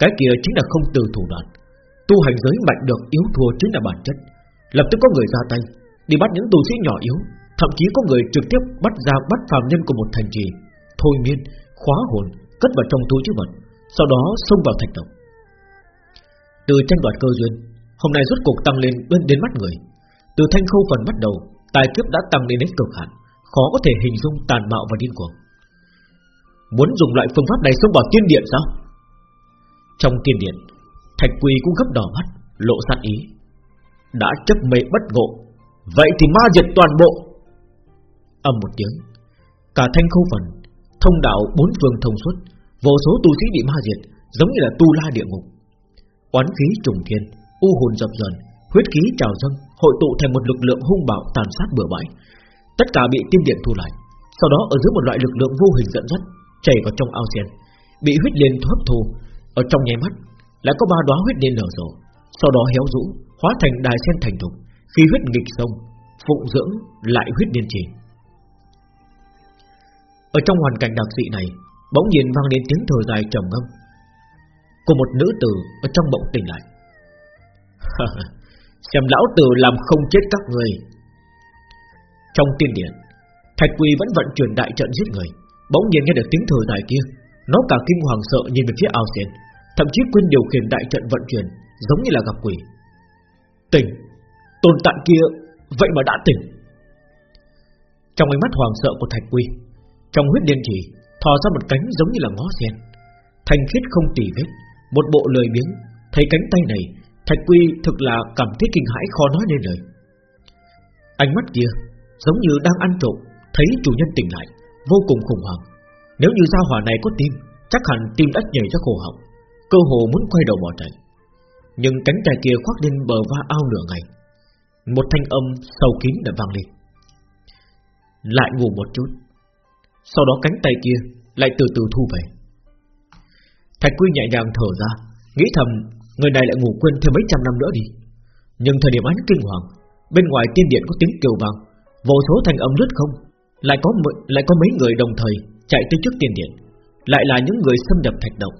Cái kia chính là không từ thủ đoạn Tu hành giới mạnh được yếu thua chính là bản chất. Lập tức có người ra tay Đi bắt những tu sĩ nhỏ yếu. Thậm chí có người trực tiếp bắt ra bắt phàm nhân của một thành trì. Thôi miên, khóa hồn Cất vào trong túi chứa vật Sau đó xông vào thạch động. Từ tranh đoạt cơ duyên Hôm nay rốt cuộc tăng lên bên đến mắt người. Từ thanh khâu phần bắt đầu Tài kiếp đã tăng lên đến cực hạn Khó có thể hình dung tàn bạo và điên cuồng. Muốn dùng loại phương pháp này xông vào tiên điện sao? Trong tiên điện Thạch quỳ cũng gấp đỏ mắt, Lộ sát ý. Đã chấp mê bất ngộ, Vậy thì ma diệt toàn bộ. Âm một tiếng, Cả thanh khâu phần, Thông đạo bốn phương thông suốt, Vô số tu sĩ bị ma diệt, Giống như là tu la địa ngục. Oán khí trùng thiên, U hồn dập dần Huyết khí trào dâng, Hội tụ thành một lực lượng hung bạo tàn sát bừa bãi. Tất cả bị tiên điện thu lại, Sau đó ở dưới một loại lực lượng vô hình dẫn dắt, Chảy vào trong ao sen, Bị huyết liên hấp thu, Ở trong nháy mắt lại có ba đóa huyết liên nở rộ, Sau đó héo rũ, Hóa thành đài sen thành thục Khi huyết nghịch sông Phụng dưỡng lại huyết liên trì. Ở trong hoàn cảnh đặc dị này, Bỗng nhiên vang lên tiếng thở dài trầm ngâm Của một nữ tử Ở trong bỗng tỉnh lại. [laughs] Xem lão tử làm không chết các người Trong tiên điện, Thạch quỳ vẫn vận chuyển đại trận giết người. Bỗng nhiên nghe được tiếng thở dài kia, Nó cả kinh hoàng sợ nhìn về phía ao sen. Thậm chí quên điều khiển đại trận vận chuyển, Giống như là gặp quỷ. Tỉnh, Tồn tại kia Vậy mà đã tỉnh. Trong ánh mắt hoàng sợ của Thạch Quy, Trong huyết điên chỉ Thò ra một cánh giống như là ngó sen. Thanh khiết không tỉ vết, Một bộ lời biếng. Thấy cánh tay này, Thạch Quy thực là cảm thấy kinh hãi khó nói nên lời. Ánh mắt kia, Giống như đang ăn trộm, Thấy chủ nhân tỉnh lại, Vô cùng khủng hoảng. Nếu như gia hỏa này có tim Chắc hẳn tim đã nhảy ra cổ họng. Cơ hồ muốn quay đầu bỏ chạy. Nhưng cánh tay kia khoác lên bờ va ao nửa ngày. Một thanh âm sâu kín đã vang lên. Lại ngủ một chút. Sau đó cánh tay kia Lại từ từ thu về. Thạch Quy nhẹ nhàng thở ra, Nghĩ thầm Người này lại ngủ quên thêm mấy trăm năm nữa đi. Nhưng thời điểm ánh kinh hoàng, Bên ngoài tiên điện có tiếng kêu vang, Vô số thanh âm lướt không, Lại có lại có mấy người đồng thời Chạy tới trước tiên điện, Lại là những người xâm nhập thạch động.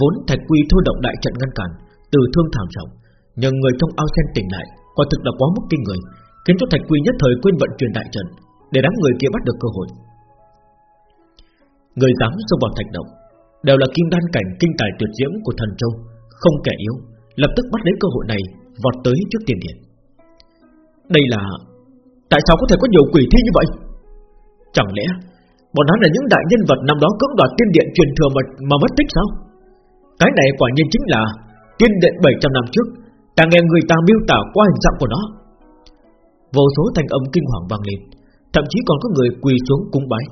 Vốn thạch quy thôi động đại trận ngăn cản Từ thương thảm trọng Nhưng người trong ao sen tỉnh lại Quả thực là quá mức kinh người Khiến cho thạch quy nhất thời quên vận chuyển đại trận Để đám người kia bắt được cơ hội. Người dám xông vào thạch động Đều là kim đan cảnh kinh tài tuyệt diễm của thần châu Không kẻ yếu Lập tức bắt lấy cơ hội này Vọt tới trước tiền điện. Đây là Tại sao có thể có nhiều quỷ thi như vậy? Chẳng lẽ Bọn hắn là những đại nhân vật năm đó cưỡng đoạt tiên điện truyền thừa mà, mà mất tích sao? Cái này quả nhiên chính là Tiên điện 700 năm trước, Ta nghe người ta miêu tả qua hình dạng của nó. Vô số thanh âm kinh hoàng vang lên, Thậm chí còn có người quỳ xuống cúng bái,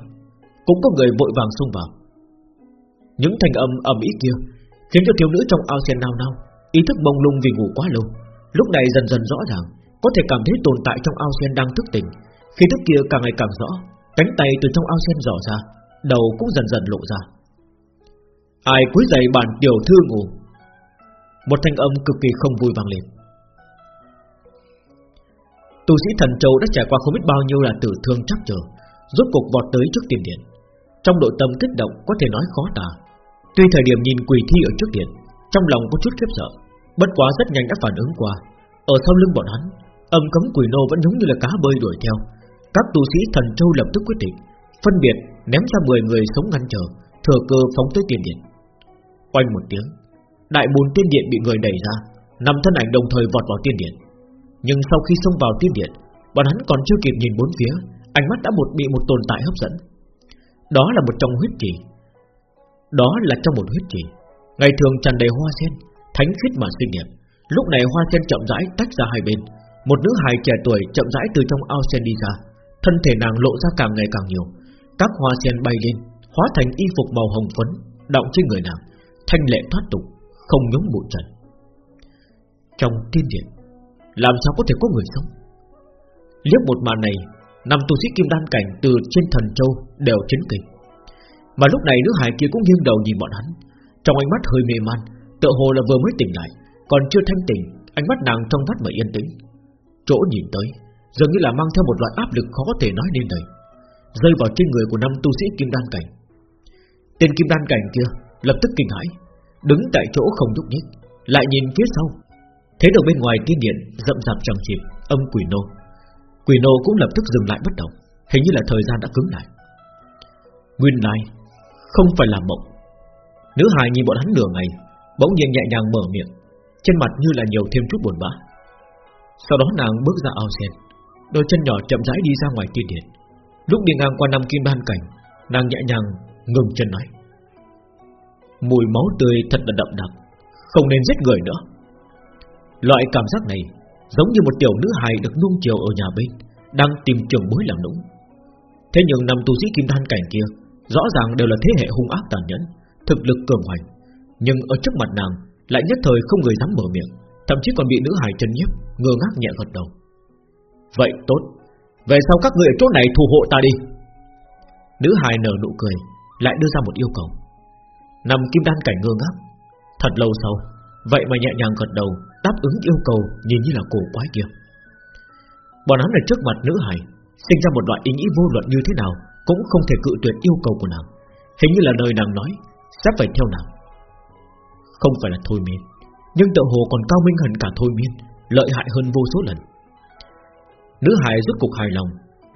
Cũng có người vội vàng xông vào. Những thanh âm ầm ý kia Khiến cho thiếu nữ trong ao sen nao nao Ý thức bông lung vì ngủ quá lâu, Lúc này dần dần rõ ràng Có thể cảm thấy tồn tại trong ao sen đang thức tỉnh. Khi thức kia càng ngày càng rõ, Cánh tay từ trong ao sen rõ ra, Đầu cũng dần dần lộ ra. Ai cuối giày bản tiểu thư ngủ? Một thanh âm cực kỳ không vui vang lên. Tu sĩ thần châu đã trải qua không biết bao nhiêu là tử thương chắc chờ Rốt cuộc vọt tới trước tiền điện. Trong nội tâm kích động có thể nói khó tả. Tuy thời điểm nhìn quỷ thi ở trước điện, Trong lòng có chút khiếp sợ, Bất quá rất nhanh đã phản ứng qua. Ở sau lưng bọn hắn, Âm cấm quỷ nô vẫn giống như là cá bơi đuổi theo. Các tu sĩ thần châu lập tức quyết định, Phân biệt ném ra 10 người sống ngăn trở, Thừa cơ phóng tới tiền điện. Quanh một tiếng, Đại môn tiên điện bị người đẩy ra Năm thân ảnh đồng thời vọt vào tiên điện. Nhưng sau khi xông vào tiên điện, Bọn hắn còn chưa kịp nhìn bốn phía, Ánh mắt đã một bị một tồn tại hấp dẫn. Đó là một trong huyết trì. Đó là trong một huyết trì. Ngày thường tràn đầy hoa sen, Thánh khiết mà sinh nghiệp Lúc này hoa sen chậm rãi tách ra hai bên, Một nữ hài trẻ tuổi chậm rãi từ trong ao sen đi ra, Thân thể nàng lộ ra càng ngày càng nhiều. Các hoa sen bay lên, Hóa thành y phục màu hồng phấn Động trên người nàng. Thanh lệ thoát tục, Không nhúng bụi trần Trong tiên điện, Làm sao có thể có người sống? Liếc một màn này, Năm tu sĩ kim đan cảnh từ trên thần châu Đều chấn kinh. Mà lúc này nữ hải kia cũng nghiêng đầu nhìn bọn hắn, Trong ánh mắt hơi mê man, Tựa hồ là vừa mới tỉnh lại, Còn chưa thanh tỉnh, Ánh mắt nàng trong vắt mà yên tĩnh. Chỗ nhìn tới, Dường như là mang theo một loại áp lực khó có thể nói nên lời, Rơi vào trên người của năm tu sĩ kim đan cảnh. Tên kim đan cảnh kia Lập tức kinh hãi, Đứng tại chỗ không nhúc nhích, Lại nhìn phía sau. Thấy được bên ngoài tiên điện rậm rạp chẳng chịt, Âm quỷ nô. Quỷ nô cũng lập tức dừng lại bất động, Hình như là thời gian đã cứng lại. Nguyên lai, Không phải là mộng. Nữ hài nhìn bọn hắn nửa ngày, Bỗng nhiên nhẹ nhàng mở miệng, Trên mặt như là nhiều thêm chút buồn bã. Sau đó nàng bước ra ao sen, Đôi chân nhỏ chậm rãi đi ra ngoài tiên điện. Lúc đi ngang qua năm kim ban cảnh, Nàng nhẹ nhàng ngừng chân nói Mùi máu tươi thật là đậm đặc, Không nên giết người nữa. Loại cảm giác này Giống như một tiểu nữ hài được nuông chiều ở nhà bên, Đang tìm trường bối làm nũng. Thế nhưng năm tu sĩ kim đan cảnh kia, Rõ ràng đều là thế hệ hung ác tàn nhẫn, Thực lực cường hoành, Nhưng ở trước mặt nàng Lại nhất thời không người dám mở miệng, Thậm chí còn bị nữ hài chân nhiếp Ngơ ngác nhẹ gật đầu. Vậy tốt, Về sau các người ở chỗ này thù hộ ta đi. Nữ hài nở nụ cười, Lại đưa ra một yêu cầu. Nằm kim đan cảnh ngơ ngác. Thật lâu sau, Vậy mà nhẹ nhàng gật đầu, Đáp ứng yêu cầu nhìn như là cổ quái kia. Bọn hắn ở trước mặt nữ hài, Sinh ra một loại ý nghĩ vô luận như thế nào Cũng không thể cự tuyệt yêu cầu của nàng. Hình như là lời nàng nói, Sẽ phải theo nàng. Không phải là thôi miên, Nhưng tự hồ còn cao minh hơn cả thôi miên, Lợi hại hơn vô số lần. Nữ hài rút cục hài lòng,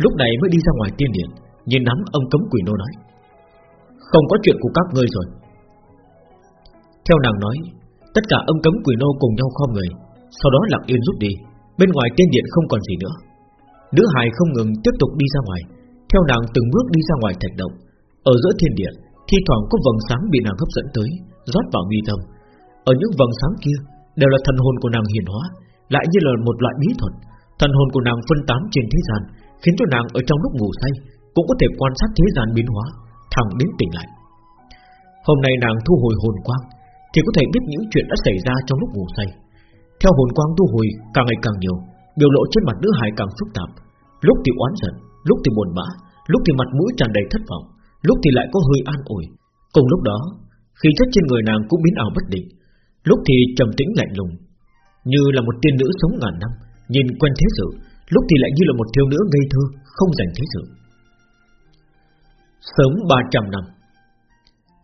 Lúc này mới đi ra ngoài tiên điện, Nhìn nắm ông cấm quỷ nô nói. Không có chuyện của các ngươi rồi theo nàng nói, Tất cả âm cấm quỷ nô cùng nhau khom người, Sau đó lặng yên rút đi, Bên ngoài tiên điện không còn gì nữa. Nữ hài không ngừng tiếp tục đi ra ngoài, Theo nàng từng bước đi ra ngoài thạch động. Ở giữa thiên địa, Thi thoảng có vầng sáng bị nàng hấp dẫn tới, Rót vào mi tâm. Ở những vầng sáng kia, Đều là thần hồn của nàng hiển hóa, Lại như là một loại bí thuật. Thần hồn của nàng phân tán trên thế gian, Khiến cho nàng ở trong lúc ngủ say, Cũng có thể quan sát thế gian biến hóa, Thẳng đến tỉnh lại. Hôm nay nàng thu hồi hồn quang thì có thể biết những chuyện đã xảy ra trong lúc ngủ say. Theo hồn quang thu hồi càng ngày càng nhiều, Biểu lộ trên mặt nữ hài càng phức tạp. Lúc thì oán giận, Lúc thì buồn bã, Lúc thì mặt mũi tràn đầy thất vọng, Lúc thì lại có hơi an ủi. Cùng lúc đó, khí chất trên người nàng cũng biến ảo bất định. Lúc thì trầm tĩnh lạnh lùng, Như là một tiên nữ sống ngàn năm, Nhìn quen thế sự, Lúc thì lại như là một thiếu nữ ngây thơ, Không dành thế sự. Sớm 300 năm,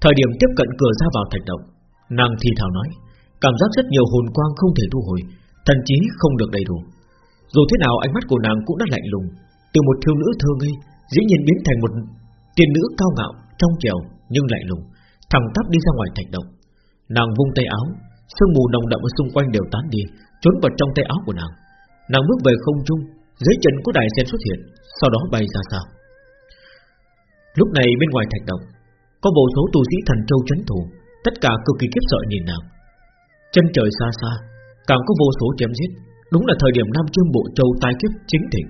Thời điểm tiếp cận cửa ra vào thạch động Nàng thì thào nói, Cảm giác rất nhiều hồn quang không thể thu hồi, Thần trí không được đầy đủ. Dù thế nào, ánh mắt của nàng cũng đã lạnh lùng. Từ một thiếu nữ thơ ngây, Dĩ nhiên biến thành một tiên nữ cao ngạo, Trong trèo nhưng lạnh lùng, Thẳng tắp đi ra ngoài thạch động. Nàng vung tay áo, Sương mù nồng đậm ở xung quanh đều tán đi, Trốn vào trong tay áo của nàng. Nàng bước về không trung, Dưới chân có đài sen xuất hiện, Sau đó bay ra xa. Lúc này bên ngoài thạch động, Có vô số tu sĩ thần châu chấn thủ Tất cả cực kỳ kiếp sợ nhìn nàng. Chân trời xa xa, Càng có vô số chém giết. Đúng là thời điểm Nam Trương Bộ Châu tai kiếp chính thịnh.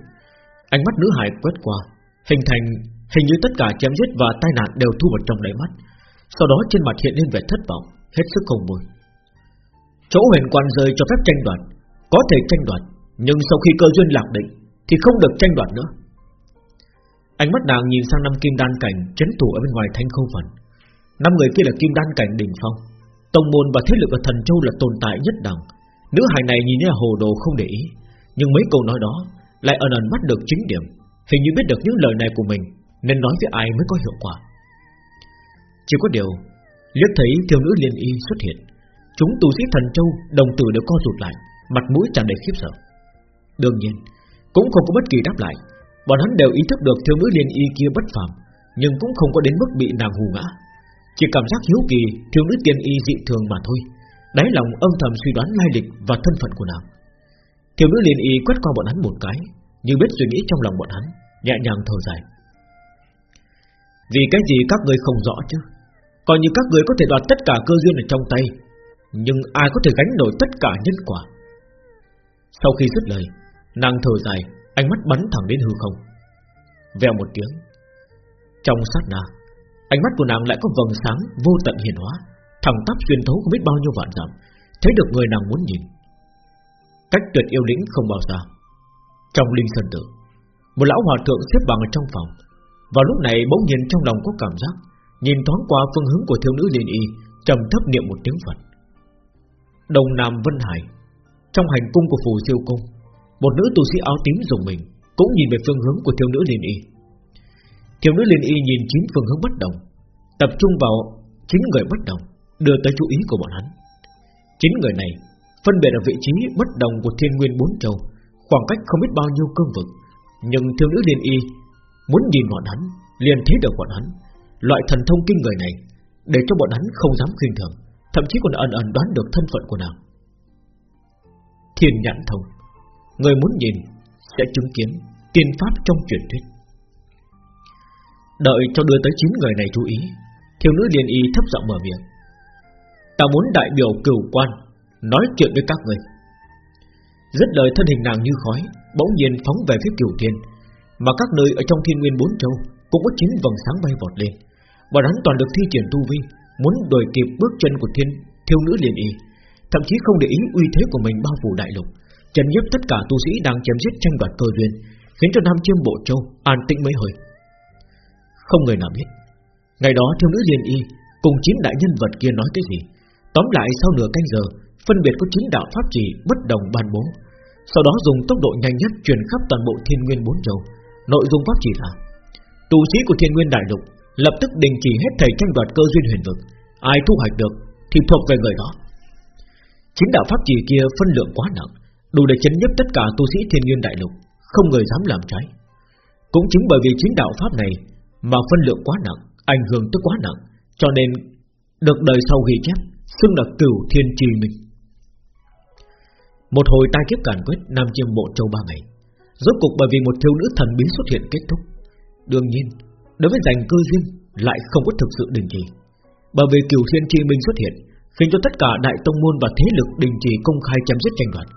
Ánh mắt nữ hải quét qua, Hình thành, hình như tất cả chém giết và tai nạn đều thu vào trong đáy mắt. Sau đó trên mặt hiện lên vẻ thất vọng, Hết sức không vui Chỗ huyền quan rơi cho phép tranh đoạt, Có thể tranh đoạt, Nhưng sau khi cơ duyên lạc định Thì không được tranh đoạt nữa. Ánh mắt nàng nhìn sang năm kim đan cảnh chấn thủ ở bên ngoài thanh không phần. Năm người kia là kim đan cảnh đỉnh phong. Tông môn và thế lực ở thần châu là tồn tại nhất đẳng. Nữ hài này nhìn như là hồ đồ không để ý. Nhưng mấy câu nói đó Lại ẩn ẩn bắt được chính điểm. Hình như biết được những lời này của mình, Nên nói với ai mới có hiệu quả. Chỉ có điều, liếc thấy thiếu nữ liên y xuất hiện. Chúng tu sĩ thần châu Đồng tử đều co rụt lại, Mặt mũi tràn đầy khiếp sợ. Đương nhiên, Cũng không có bất kỳ đáp lại. Bọn hắn đều ý thức được thiếu nữ liên y kia bất phàm, Nhưng cũng không có đến mức bị nàng hù ngã. Chỉ cảm giác hiếu kỳ, Thiếu nữ tiên y dị thường mà thôi. Đáy lòng âm thầm suy đoán lai lịch Và thân phận của nàng. Thiếu nữ liên y quét qua bọn hắn một cái Như biết suy nghĩ trong lòng bọn hắn, Nhẹ nhàng thở dài. Vì cái gì các người không rõ chứ? Còn như các người có thể đoạt tất cả cơ duyên ở trong tay, Nhưng ai có thể gánh nổi tất cả nhân quả? Sau khi dứt lời, Nàng thở dài, Ánh mắt bắn thẳng đến hư không. Vèo một tiếng, Trong sát na Ánh mắt của nàng lại có vầng sáng vô tận hiển hóa. Thẳng tắp xuyên thấu không biết bao nhiêu vạn dặm, Thấy được người nàng muốn nhìn. Cách tuyệt yêu lĩnh không bao xa. Trong linh sơn tử, Một lão hòa thượng xếp bằng ở trong phòng. Vào lúc này bỗng nhiên trong lòng có cảm giác, Nhìn thoáng qua phương hướng của thiếu nữ liên y, trầm thấp niệm một tiếng Phật. Đông Nam Vân Hải, Trong hành cung của phù siêu cung, một nữ tu sĩ áo tím dùng mình, Cũng nhìn về phương hướng của thiếu nữ liên y. Kiều nữ liên y nhìn chín phương hướng bất đồng, Tập trung vào chín người bất đồng, Đưa tới chú ý của bọn hắn. Chín người này Phân biệt ở vị trí bất đồng của thiên nguyên bốn châu, Khoảng cách không biết bao nhiêu cương vực. Nhưng thiếu nữ liên y Muốn nhìn bọn hắn, liền thấy được bọn hắn. Loại thần thông kinh người này Để cho bọn hắn không dám khinh thường, Thậm chí còn ẩn ẩn đoán được thân phận của nàng. Thiên nhãn thông, Người muốn nhìn Sẽ chứng kiến tiên pháp trong truyền thuyết. Đợi cho đưa tới chín người này chú ý, Thiếu nữ liền y thấp giọng mở miệng. Ta muốn đại biểu cửu quan, Nói chuyện với các người. Rất lời thân hình nàng như khói, Bỗng nhiên phóng về phía cửu thiên, Mà các nơi ở trong thiên nguyên bốn châu Cũng có chín vầng sáng bay vọt lên. Bọn hắn toàn được thi triển tu vi, Muốn đuổi kịp bước chân của thiên, thiếu nữ liền y, Thậm chí không để ý uy thế của mình bao phủ đại lục. Trần nhiếp tất cả tu sĩ đang chém giết tranh đoạt cơ duyên, Khiến cho Nam Chiêm Bộ Châu an tĩnh mấy hồi không người nào biết. Ngày đó, thiếu nữ liền y Cùng chín đại nhân vật kia nói cái gì? Tóm lại, sau nửa canh giờ, Phân biệt có chín đạo pháp trì bất đồng ban bố. Sau đó dùng tốc độ nhanh nhất Truyền khắp toàn bộ thiên nguyên bốn châu. Nội dung pháp trì là Tu sĩ của thiên nguyên đại lục Lập tức đình chỉ hết thầy tranh đoạt cơ duyên huyền vực. Ai thu hoạch được Thì thuộc về người đó. Chính đạo pháp trì kia phân lượng quá nặng, Đủ để chấn nhấp tất cả tu sĩ thiên nguyên đại lục, Không người dám làm trái. Cũng chính bởi vì chính đạo pháp này mà phân lượng quá nặng, Ảnh hưởng tới quá nặng, Cho nên được đời sau ghi chép Xưng là cửu thiên trì mình Một hồi tai kiếp cản quyết Nam chiêm bộ châu ba ngày. Rốt cục bởi vì một thiếu nữ thần bí xuất hiện kết thúc, Đương nhiên, Đối với giành cơ duyên Lại không có thực sự đình chỉ. Bởi vì cửu thiên trì minh xuất hiện, Khiến cho tất cả đại tông môn và thế lực đình chỉ công khai chém giết tranh đoạt,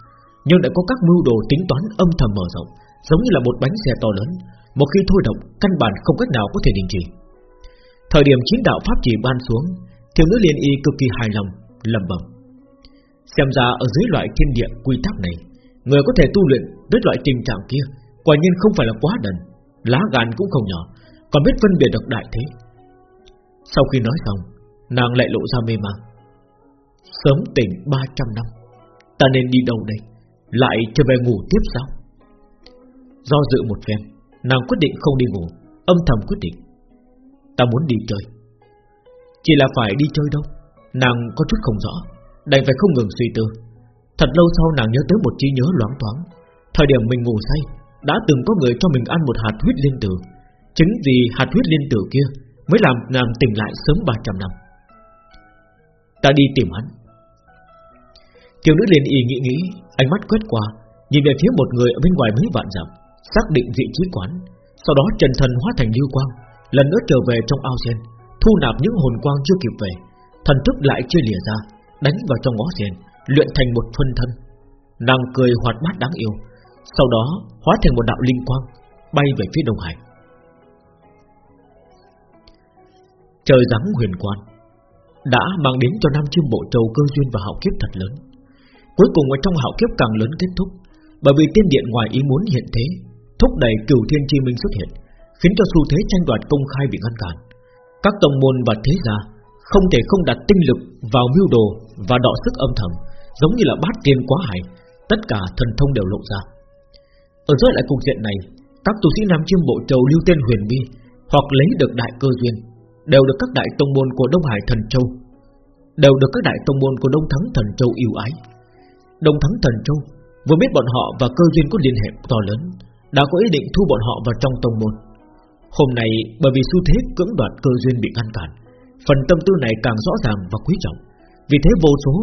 Nhưng đã có các mưu đồ tính toán âm thầm mở rộng, Giống như là một bánh xe to lớn một khi thôi động, Căn bản không cách nào có thể đình chỉ. Thời điểm chín đạo pháp chỉ ban xuống, Thiếu nữ liên y cực kỳ hài lòng, lẩm bẩm. Xem ra ở dưới loại thiên địa quy tắc này, Người có thể tu luyện tới loại tình trạng kia, Quả nhiên không phải là quá đần, Lá gan cũng không nhỏ, Còn biết phân biệt được đại thế. Sau khi nói xong, Nàng lại lộ ra mê mang. Sớm tỉnh 300 năm, Ta nên đi đâu đây? Lại trở về ngủ tiếp sao? Do dự một phen Nàng quyết định không đi ngủ, Âm thầm quyết định. Ta muốn đi chơi. Chỉ là phải đi chơi đâu. Nàng có chút không rõ, Đành phải không ngừng suy tư. Thật lâu sau nàng nhớ tới một trí nhớ loáng thoáng. Thời điểm mình ngủ say, Đã từng có người cho mình ăn một hạt huyết liên tử. Chính vì hạt huyết liên tử kia Mới làm nàng tỉnh lại sớm 300 năm. Ta đi tìm hắn. Tiểu nữ liền y nghĩ nghĩ, Ánh mắt quét qua, Nhìn về phía một người ở bên ngoài mấy vạn dặm. Xác định vị trí quán. Sau đó trần thần hóa thành lưu quang, Lần nữa trở về trong ao sen, Thu nạp những hồn quang chưa kịp về. Thần thức lại chưa lìa ra, Đánh vào trong ngõ sen, Luyện thành một phân thân. Nàng cười hoạt bát đáng yêu, Sau đó hóa thành một đạo linh quang, Bay về phía Đông Hải. Trời rắn huyền quan Đã mang đến cho Nam Chiêm Bộ Châu cơ duyên và hạo kiếp thật lớn. Cuối cùng ở trong hạo kiếp càng lớn kết thúc, Bởi vì tiên điện ngoài ý muốn hiện thế Thúc đẩy cửu thiên chi minh xuất hiện, Khiến cho xu thế tranh đoạt công khai bị ngăn cản. Các tông môn và thế gia Không thể không đặt tinh lực vào mưu đồ Và đọ sức âm thầm, Giống như là bát tiên quá hải, Tất cả thần thông đều lộ ra. Ở dưới lại cục diện này, Các tu sĩ Nam Chiêm Bộ Châu, lưu tên huyền bi Hoặc lấy được đại cơ duyên Đều được các đại tông môn của Đông Hải Thần Châu, Đều được các đại tông môn của Đông Thắng Thần Châu yêu ái. Đông Thắng Thần Châu, Vừa biết bọn họ và cơ duyên có liên hệ to lớn đã có ý định thu bọn họ vào trong tông môn. Hôm nay, bởi vì xu thế cưỡng đoạt cơ duyên bị ngăn cản, Phần tâm tư này càng rõ ràng và quý trọng. Vì thế vô số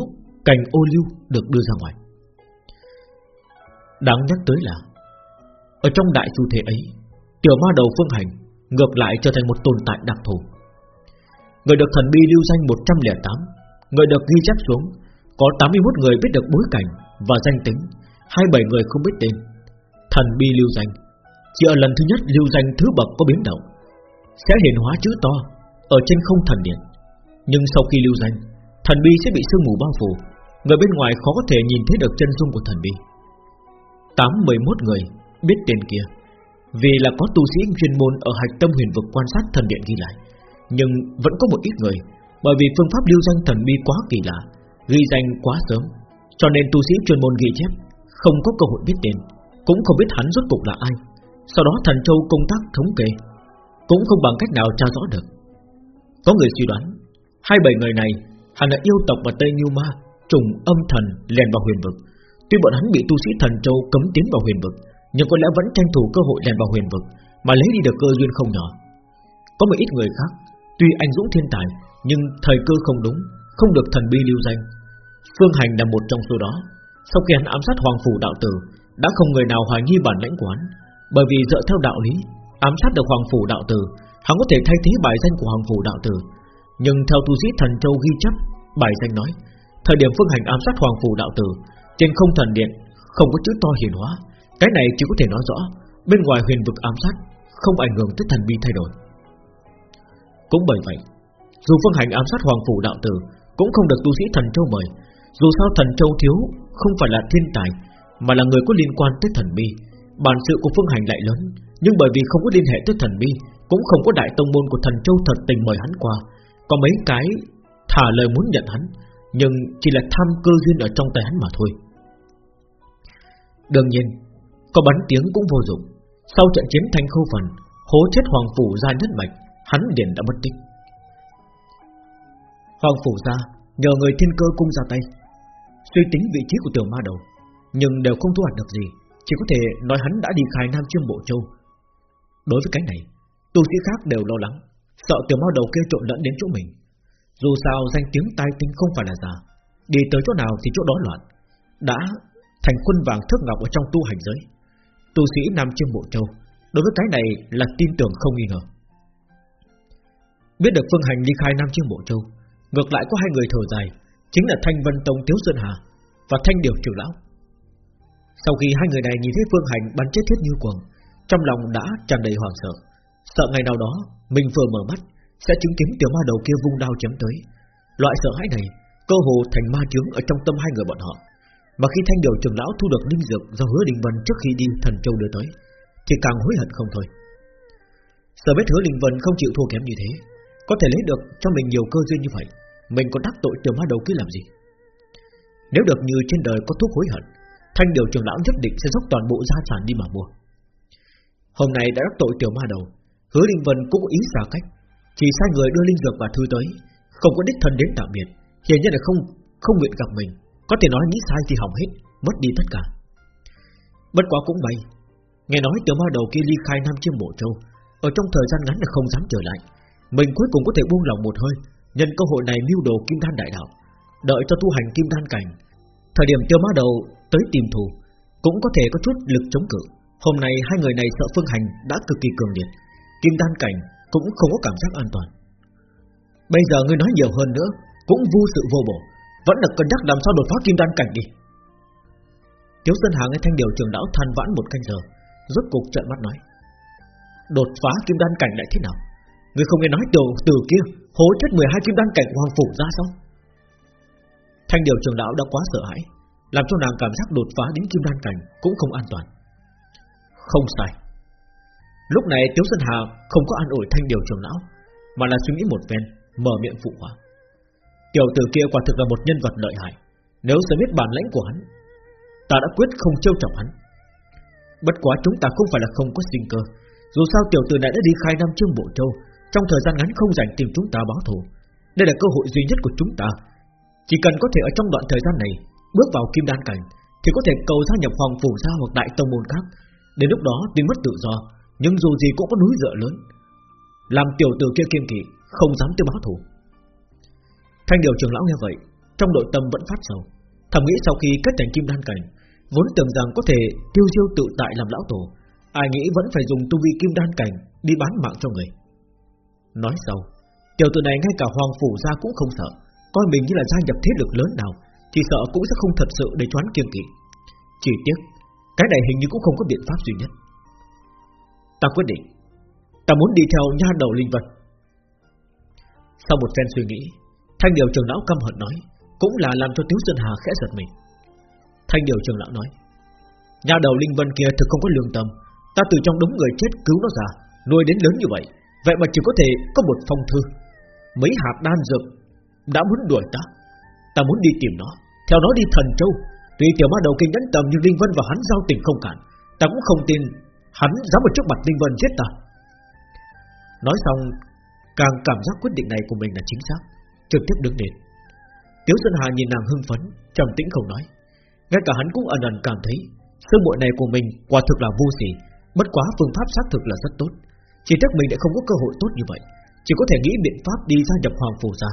cành ô lưu được đưa ra ngoài. Đáng nhắc tới là, Ở trong đại xu thế ấy, Tiểu ma đầu phương hành Ngược lại trở thành một tồn tại đặc thù. Người được thần bi lưu danh 108 Người được ghi chép xuống, Có 81 người biết được bối cảnh Và danh tính 27 người không biết tên. Thần bi lưu danh. Chỉ ở lần thứ nhất lưu danh thứ bậc có biến động, Sẽ hiện hóa chữ to Ở trên không thần điện. Nhưng sau khi lưu danh, Thần bi sẽ bị sương mù bao phủ. Người bên ngoài khó có thể nhìn thấy được chân dung của thần bi. 811 người biết tên kia, Vì là có tu sĩ chuyên môn Ở hạch tâm huyền vực quan sát thần điện ghi lại. Nhưng vẫn có một ít người, Bởi vì phương pháp lưu danh thần bi quá kỳ lạ, Ghi danh quá sớm, Cho nên tu sĩ chuyên môn ghi chép, Không có cơ hội biết tên. Cũng không biết hắn rốt cục là ai. Sau đó thần châu công tác thống kê, Cũng không bằng cách nào tra rõ được. Có người suy đoán, hai bảy người này Hẳn là yêu tộc và Tây Như Ma, Trùng âm thần lèn vào huyền vực. Tuy bọn hắn bị tu sĩ thần châu cấm tiến vào huyền vực, Nhưng có lẽ vẫn tranh thủ cơ hội lèn vào huyền vực Mà lấy đi được cơ duyên không nhỏ. Có một ít người khác, Tuy anh dũng thiên tài, Nhưng thời cơ không đúng, Không được thần bi lưu danh. Phương Hành là một trong số đó. Sau khi hắn ám sát Hoàng Phủ Đạo Tử đã không người nào hoài nghi bản lãnh của hắn. Bởi vì dựa theo đạo lý Ám sát được Hoàng Phủ Đạo Tử Hắn có thể thay thế bài danh của Hoàng Phủ Đạo Tử. Nhưng theo tu sĩ thần châu ghi chép, Bài danh nói Thời điểm Phương Hành ám sát Hoàng Phủ Đạo Tử Trên không thần điện Không có chữ to hiển hóa. Cái này chỉ có thể nói rõ Bên ngoài huyền vực ám sát Không ảnh hưởng tới thần bi thay đổi. Cũng bởi vậy Dù Phương Hành ám sát Hoàng Phủ Đạo Tử Cũng không được tu sĩ thần châu mời. Dù sao thần châu thiếu Không phải là thiên tài mà là người có liên quan tới thần bi Bản sự của Phương Hành lại lớn, Nhưng bởi vì không có liên hệ tới thần bi Cũng không có đại tông môn của thần châu thật tình mời hắn qua. Có mấy cái thả lời muốn nhận hắn, Nhưng chỉ là tham cơ duyên ở trong tay hắn mà thôi. Đương nhiên, Có bắn tiếng cũng vô dụng. Sau trận chiến thanh khâu phần, Hố chết Hoàng Phủ ra nhất mạch, Hắn liền đã mất tích. Hoàng Phủ ra, Nhờ người thiên cơ cung ra tay. Suy tính vị trí của tiểu ma đầu nhưng đều không thu hoạch được gì. Chỉ có thể nói hắn đã đi khai Nam Chiêm Bộ Châu. Đối với cái này, Tu sĩ khác đều lo lắng, Sợ tiểu ma đầu kia trộn lẫn đến chỗ mình. Dù sao danh tiếng tai tinh không phải là giả. Đi tới chỗ nào thì chỗ đó loạn. Đã thành quân vàng thước ngọc ở trong tu hành giới. Tu sĩ Nam Chiêm Bộ Châu, Đối với cái này là tin tưởng không nghi ngờ. Biết được phương hành ly khai Nam Chiêm Bộ Châu, Ngược lại có hai người thở dài, Chính là Thanh Vân Tông Tiếu Sơn Hà Và Thanh Điều Trưởng Lão. Sau khi hai người này nhìn thấy phương hành bắn chết thiết như quần Trong lòng đã tràn đầy hoảng sợ. Sợ ngày nào đó, Mình vừa mở mắt, Sẽ chứng kiến tiểu ma đầu kia vung đao chém tới. Loại sợ hãi này, Cơ hồ thành ma chướng ở trong tâm hai người bọn họ. Mà khi thanh điều trưởng lão thu được linh dược Do hứa đình vân trước khi đi thần châu đưa tới, Thì càng hối hận không thôi. Sở biết hứa đình vân không chịu thua kém như thế, Có thể lấy được cho mình nhiều cơ duyên như vậy, Mình còn đắc tội tiểu ma đầu kia làm gì? Nếu được như trên đời có thuốc hối hận Thanh điều trưởng lão nhất định sẽ dốc toàn bộ gia sản đi mà mua. Hôm nay đã đắc tội tiểu ma đầu, Hứa linh Vân cũng có ý xả cách. Chỉ sai người đưa linh dược và thư tới, Không có đích thân đến tạm biệt Hiện nhiên là không không nguyện gặp mình. Có thể nói nghĩ sai thì hỏng hết, Mất đi tất cả. Bất quá cũng vậy Nghe nói tiểu ma đầu kia ly khai Nam Chiêm Bộ Châu, Ở trong thời gian ngắn là không dám trở lại. Mình cuối cùng có thể buông lòng một hơi, Nhân cơ hội này mưu đồ kim đan đại đạo, Đợi cho tu hành kim đan cảnh Thời điểm tiêu ma đầu tới tìm thù, Cũng có thể có chút lực chống cự. Hôm nay hai người này sợ phương hành đã cực kỳ cường liệt, Kim đan cảnh cũng không có cảm giác an toàn. Bây giờ ngươi nói nhiều hơn nữa, Cũng vô sự vô bổ, Vẫn là cân nhắc làm sao đột phá kim đan cảnh đi. Tiếu Sơn Hà nghe thanh điều trường lão than vãn một canh giờ, Rốt cục trợn mắt nói, Đột phá kim đan cảnh lại thế nào? Ngươi không nghe nói từ từ kia Hố chết 12 kim đan cảnh của hoàng phủ ra sao? Thanh điều trường lão đã quá sợ hãi, Làm cho nàng cảm giác đột phá đến kim đan cảnh Cũng không an toàn. Không sai. Lúc này Tiếu Sơn Hà không có an ủi thanh điều trường lão Mà là suy nghĩ một ven Mở miệng phụ họa. Tiểu tử kia quả thực là một nhân vật lợi hại, Nếu sớm biết bản lãnh của hắn, Ta đã quyết không trêu chọc hắn. Bất quá chúng ta không phải là không có sinh cơ, Dù sao tiểu tử này đã đi khai năm trương bộ châu, Trong thời gian ngắn không dành tìm chúng ta báo thù, Đây là cơ hội duy nhất của chúng ta chỉ cần có thể ở trong đoạn thời gian này Bước vào kim đan cảnh, Thì có thể cầu gia nhập hoàng phủ gia hoặc đại tông môn khác. Đến lúc đó tuy mất tự do, Nhưng dù gì cũng có núi dựa lớn. Làm tiểu tử kia kiên kỵ, Không dám tiêu báo thủ Thanh điều trưởng lão nghe vậy, Trong nội tâm vẫn phát sầu. Thầm nghĩ sau khi kết thành kim đan cảnh, Vốn tưởng rằng có thể tiêu diêu tự tại làm lão tổ, Ai nghĩ vẫn phải dùng tu vi kim đan cảnh Đi bán mạng cho người. Nói sau, Tiểu tử này ngay cả hoàng phủ ra cũng không sợ. Coi mình như là gia nhập thế lực lớn nào Thì sợ cũng sẽ không thật sự để choán kiêng kỵ. Chỉ tiếc, Cái này hình như cũng không có biện pháp duy nhất. Ta quyết định, Ta muốn đi theo nha đầu linh vật. Sau một phen suy nghĩ, Thanh điều trường lão căm hận nói, Cũng là làm cho Tiếu Sơn Hà khẽ giật mình. Thanh điều trường lão nói Nhà đầu linh vân kia thực không có lương tâm, Ta từ trong đống người chết cứu nó ra, Nuôi đến lớn như vậy Vậy mà chỉ có thể có một phong thư. Mấy hạt đan dược đã muốn đuổi ta. Ta muốn đi tìm nó. Theo nó đi thần châu. Tuy tiểu ma đầu kinh nhẫn tầm nhưng Linh Vân và hắn giao tình không cản Ta cũng không tin Hắn dám ở trước mặt Linh Vân giết ta. Nói xong, Càng cảm giác quyết định này của mình là chính xác. Trực tiếp đứng lên. Tiếu Xuân Hà nhìn nàng hưng phấn, trầm tĩnh không nói. Ngay cả hắn cũng ẩn ẩn cảm thấy Sư muội này của mình quả thực là vô sỉ. Bất quá phương pháp xác thực là rất tốt. Chỉ tiếc mình lại không có cơ hội tốt như vậy. Chỉ có thể nghĩ biện pháp đi gia nhập Hoàng Phủ ra.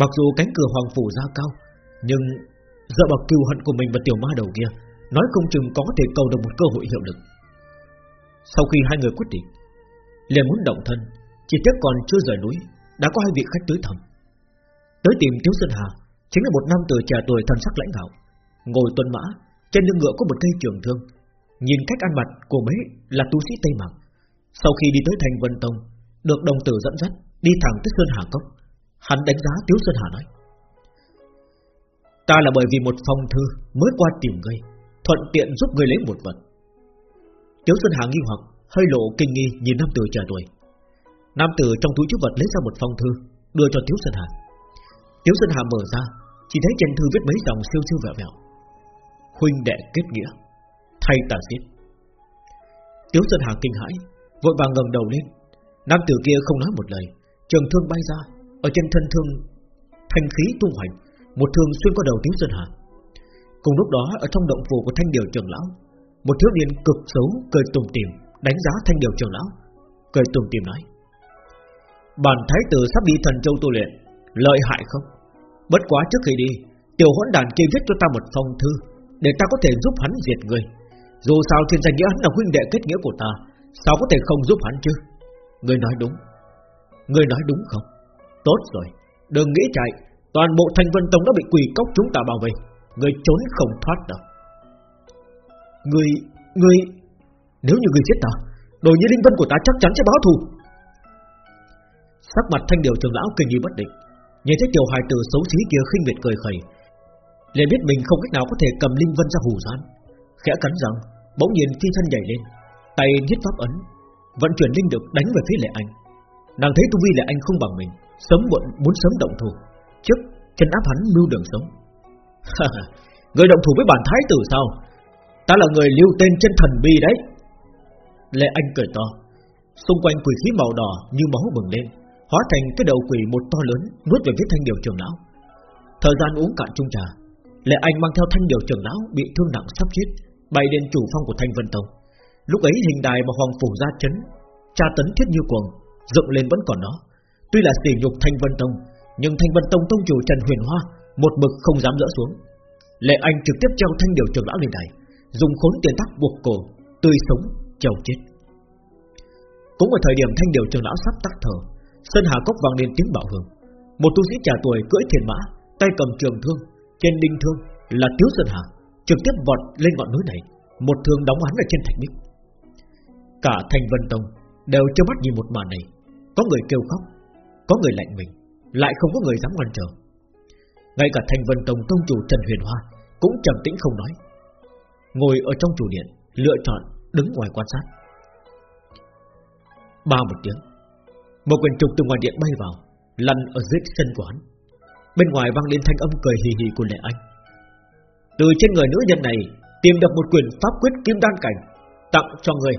Mặc dù cánh cửa Hoàng Phủ ra cao, Nhưng dựa vào cừu hận của mình và tiểu ma đầu kia, Nói không chừng có thể cầu được một cơ hội hiệu lực. Sau khi hai người quyết định, liền muốn động thân, Chỉ tiếc còn chưa rời núi, Đã có hai vị khách tới thăm. Tới tìm Tiếu Sơn Hà, Chính là một nam tử trẻ tuổi thần sắc lãnh đạo, Ngồi tuần mã, Trên lưng ngựa có một cây trường thương. Nhìn cách ăn mặt của mấy là tu sĩ Tây Mạc, Sau khi đi tới thành Vân Tông, Được đồng tử dẫn dắt, Đi thẳng tới Sơn Hà Cốc. Hắn đánh giá Tiếu Sơn Hà nói, Ta là bởi vì một phong thư Mới qua tìm ngươi, Thuận tiện giúp ngươi lấy một vật. Tiếu Sơn Hà nghi hoặc, Hơi lộ kinh nghi nhìn nam tử trẻ tuổi. Nam tử trong túi chứa vật lấy ra một phong thư, Đưa cho Tiếu Sơn Hà. Tiếu Sơn Hà mở ra, Chỉ thấy trên thư viết mấy dòng siêu siêu vẹo vẹo. Huynh đệ kết nghĩa, Thay ta giết. Tiếu Sơn Hà kinh hãi, Vội vàng ngẩng đầu lên. Nam tử kia không nói một lời, Trường thương bay ra ở trên thân thương, Thanh khí tung hoành Một thương xuyên qua đầu Tiếu Sơn Hà. Cùng lúc đó, ở trong động phủ của thanh điều trưởng lão, Một thiếu niên cực xấu cười tùng tìm Đánh giá thanh điều trưởng lão, Cười tùng tìm nói, Bản thái tử sắp đi thần châu tu luyện, Lợi hại không? Bất quá trước khi đi, Tiểu hỗn đàn kia viết cho ta một phong thư, Để ta có thể giúp hắn diệt người. Dù sao thiên danh nghĩa hắn là huynh đệ kết nghĩa của ta, Sao có thể không giúp hắn chứ? Người nói đúng. Người nói đúng không? Tốt rồi. Đừng nghĩ chạy, Toàn bộ thành vân tông đã bị quỷ cốc chúng ta bảo vệ Người trốn không thoát đâu. Người Người, Nếu như người giết ta, Đồ như linh vân của ta chắc chắn sẽ báo thù. Sắc mặt thanh điều trường lão kinh nghi bất định. Nhìn thấy tiểu hài tử xấu xí kia khinh miệt cười khẩy, liền biết mình không cách nào có thể cầm linh vân ra hù gián Khẽ cắn răng, Bỗng nhiên phi thân nhảy lên, Tay nhất pháp ấn, Vận chuyển linh lực đánh về phía lệ anh Nàng thấy tu vi là anh không bằng mình, Sớm muộn muốn sớm động thủ. Trước, chân áp hắn mưu đường sống. Người động thủ với bản thái tử sao? Ta là người lưu tên trên thần bi đấy. Lệ anh cười to. Xung quanh quỷ khí màu đỏ như máu bừng lên, Hóa thành cái đầu quỷ một to lớn Nuốt về phía thanh điều trường lão. Thời gian uống cạn chung trà, Lệ Anh mang theo thanh điều trường lão Bị thương nặng sắp chết, Bay lên chủ phong của Thanh Vân Tông. Lúc ấy hình đài mà Hoàng Phủ ra chấn Cha tấn thiết như cuồng Dựng lên vẫn còn đó. Tuy là sỉ nhục Thanh Vân Tông, Nhưng Thanh Vân Tông tông chủ Trần Huyền Hoa Một mực không dám dỡ xuống. Lệ Anh trực tiếp treo thanh điều trường lão lên đài, Dùng khốn tiền tắc buộc cổ, Tươi sống treo chết. Cũng ở thời điểm thanh điều trường lão sắp tắt thở Sơn Hà Cốc vang lên tiếng bạo hưởng. Một tu sĩ trẻ tuổi cưỡi thiền mã, Tay cầm trường thương, Trên đinh thương là Tiếu Sơn Hà, Trực tiếp vọt lên ngọn núi này, Một thương đóng hắn ở trên thạch bích. Cả thành vân tông Đều trơ mắt nhìn một màn này. Có người kêu khóc, Có người lạnh mình, Lại không có người dám ngăn trở. Ngay cả thành vân tông tông chủ Trần Huyền Hoa Cũng trầm tĩnh không nói. Ngồi ở trong chủ điện, Lựa chọn đứng ngoài quan sát. Ba một tiếng, một quyền trục từ ngoài điện bay vào, Lăn ở dưới sân của hắn. Bên ngoài vang lên thanh âm cười hì hì của Lệ Anh. Từ trên người nữ nhân này Tìm được một quyền pháp quyết kim đan cảnh, Tặng cho người.